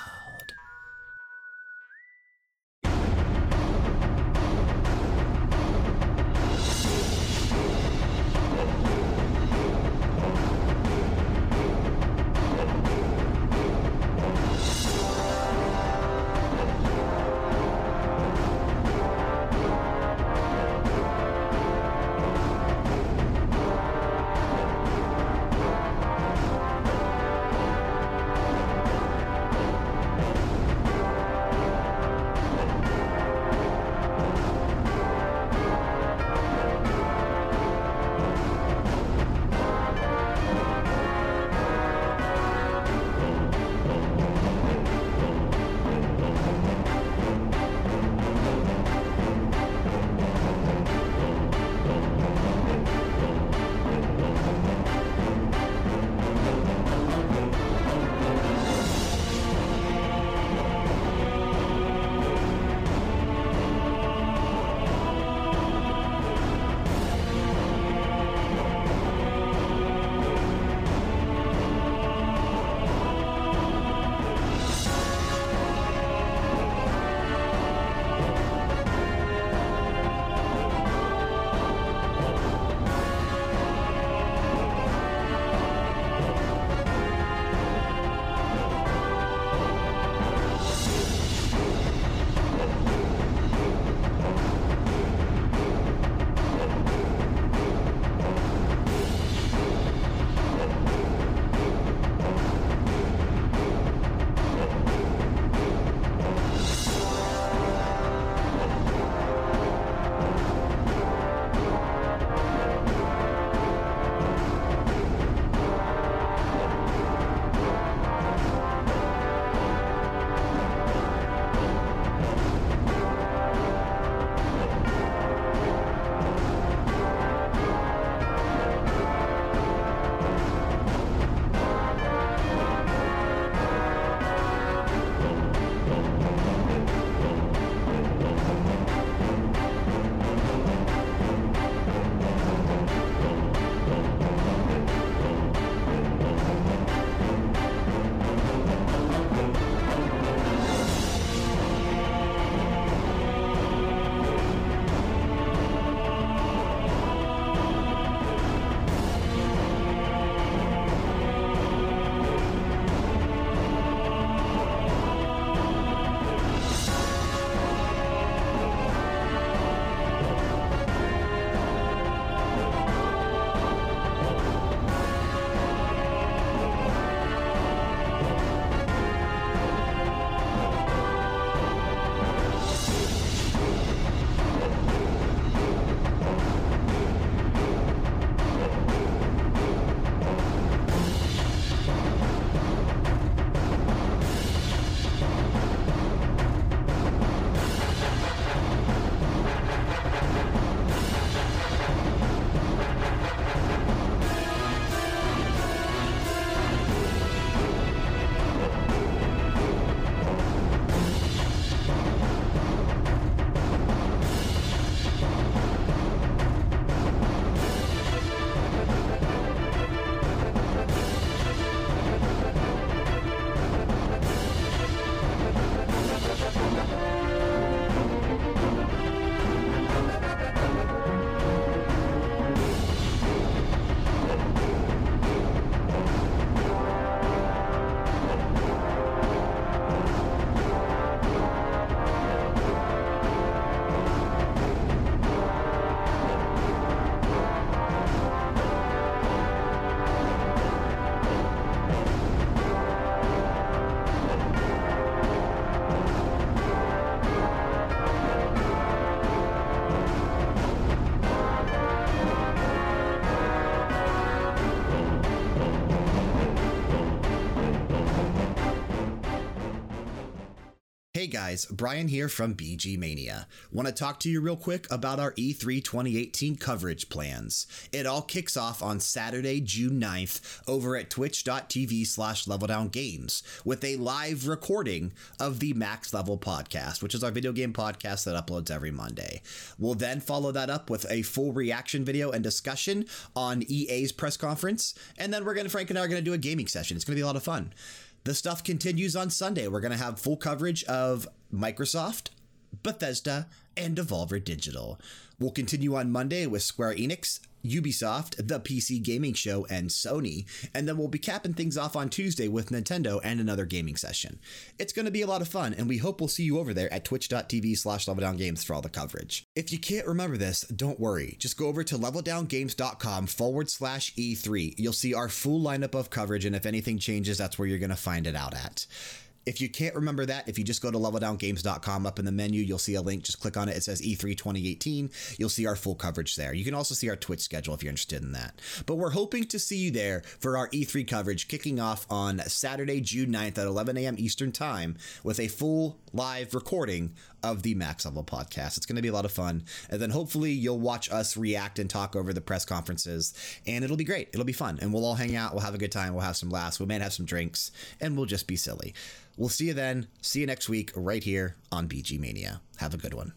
Guys, Brian here from BG Mania. Want to talk to you real quick about our E3 2018 coverage plans. It all kicks off on Saturday, June 9th over at twitch.tv slash leveldowngames with a live recording of the Max Level podcast, which is our video game podcast that uploads every Monday. We'll then follow that up with a full reaction video and discussion on EA's press conference, and then we're going to, Frank and I are going to do a gaming session. It's going to be a lot of fun. The stuff continues on Sunday. We're going to have full coverage of Microsoft, Bethesda, and Devolver Digital. We'll continue on Monday with Square Enix, Ubisoft, the PC Gaming Show, and Sony. And then we'll be capping things off on Tuesday with Nintendo and another gaming session. It's going to be a lot of fun, and we hope we'll see you over there at twitch.tv slash leveldowngames for all the coverage. If you can't remember this, don't worry. Just go over to leveldowngames.com forward slash E3. You'll see our full lineup of coverage, and if anything changes, that's where you're going to find it out at. If you can't remember that, if you just go to leveldowngames.com up in the menu, you'll see a link. Just click on it. It says E3 2018. You'll see our full coverage there. You can also see our Twitch schedule if you're interested in that. But we're hoping to see you there for our E3 coverage kicking off on Saturday, June 9th at 11 a.m. Eastern Time with a full live recording of the Max Level podcast. It's going to be a lot of fun. And then hopefully you'll watch us react and talk over the press conferences, and it'll be great. It'll be fun. And we'll all hang out. We'll have a good time. We'll have some laughs. We may have some drinks, and we'll just be silly. We'll see you then. See you next week right here on BG Mania. Have a good one.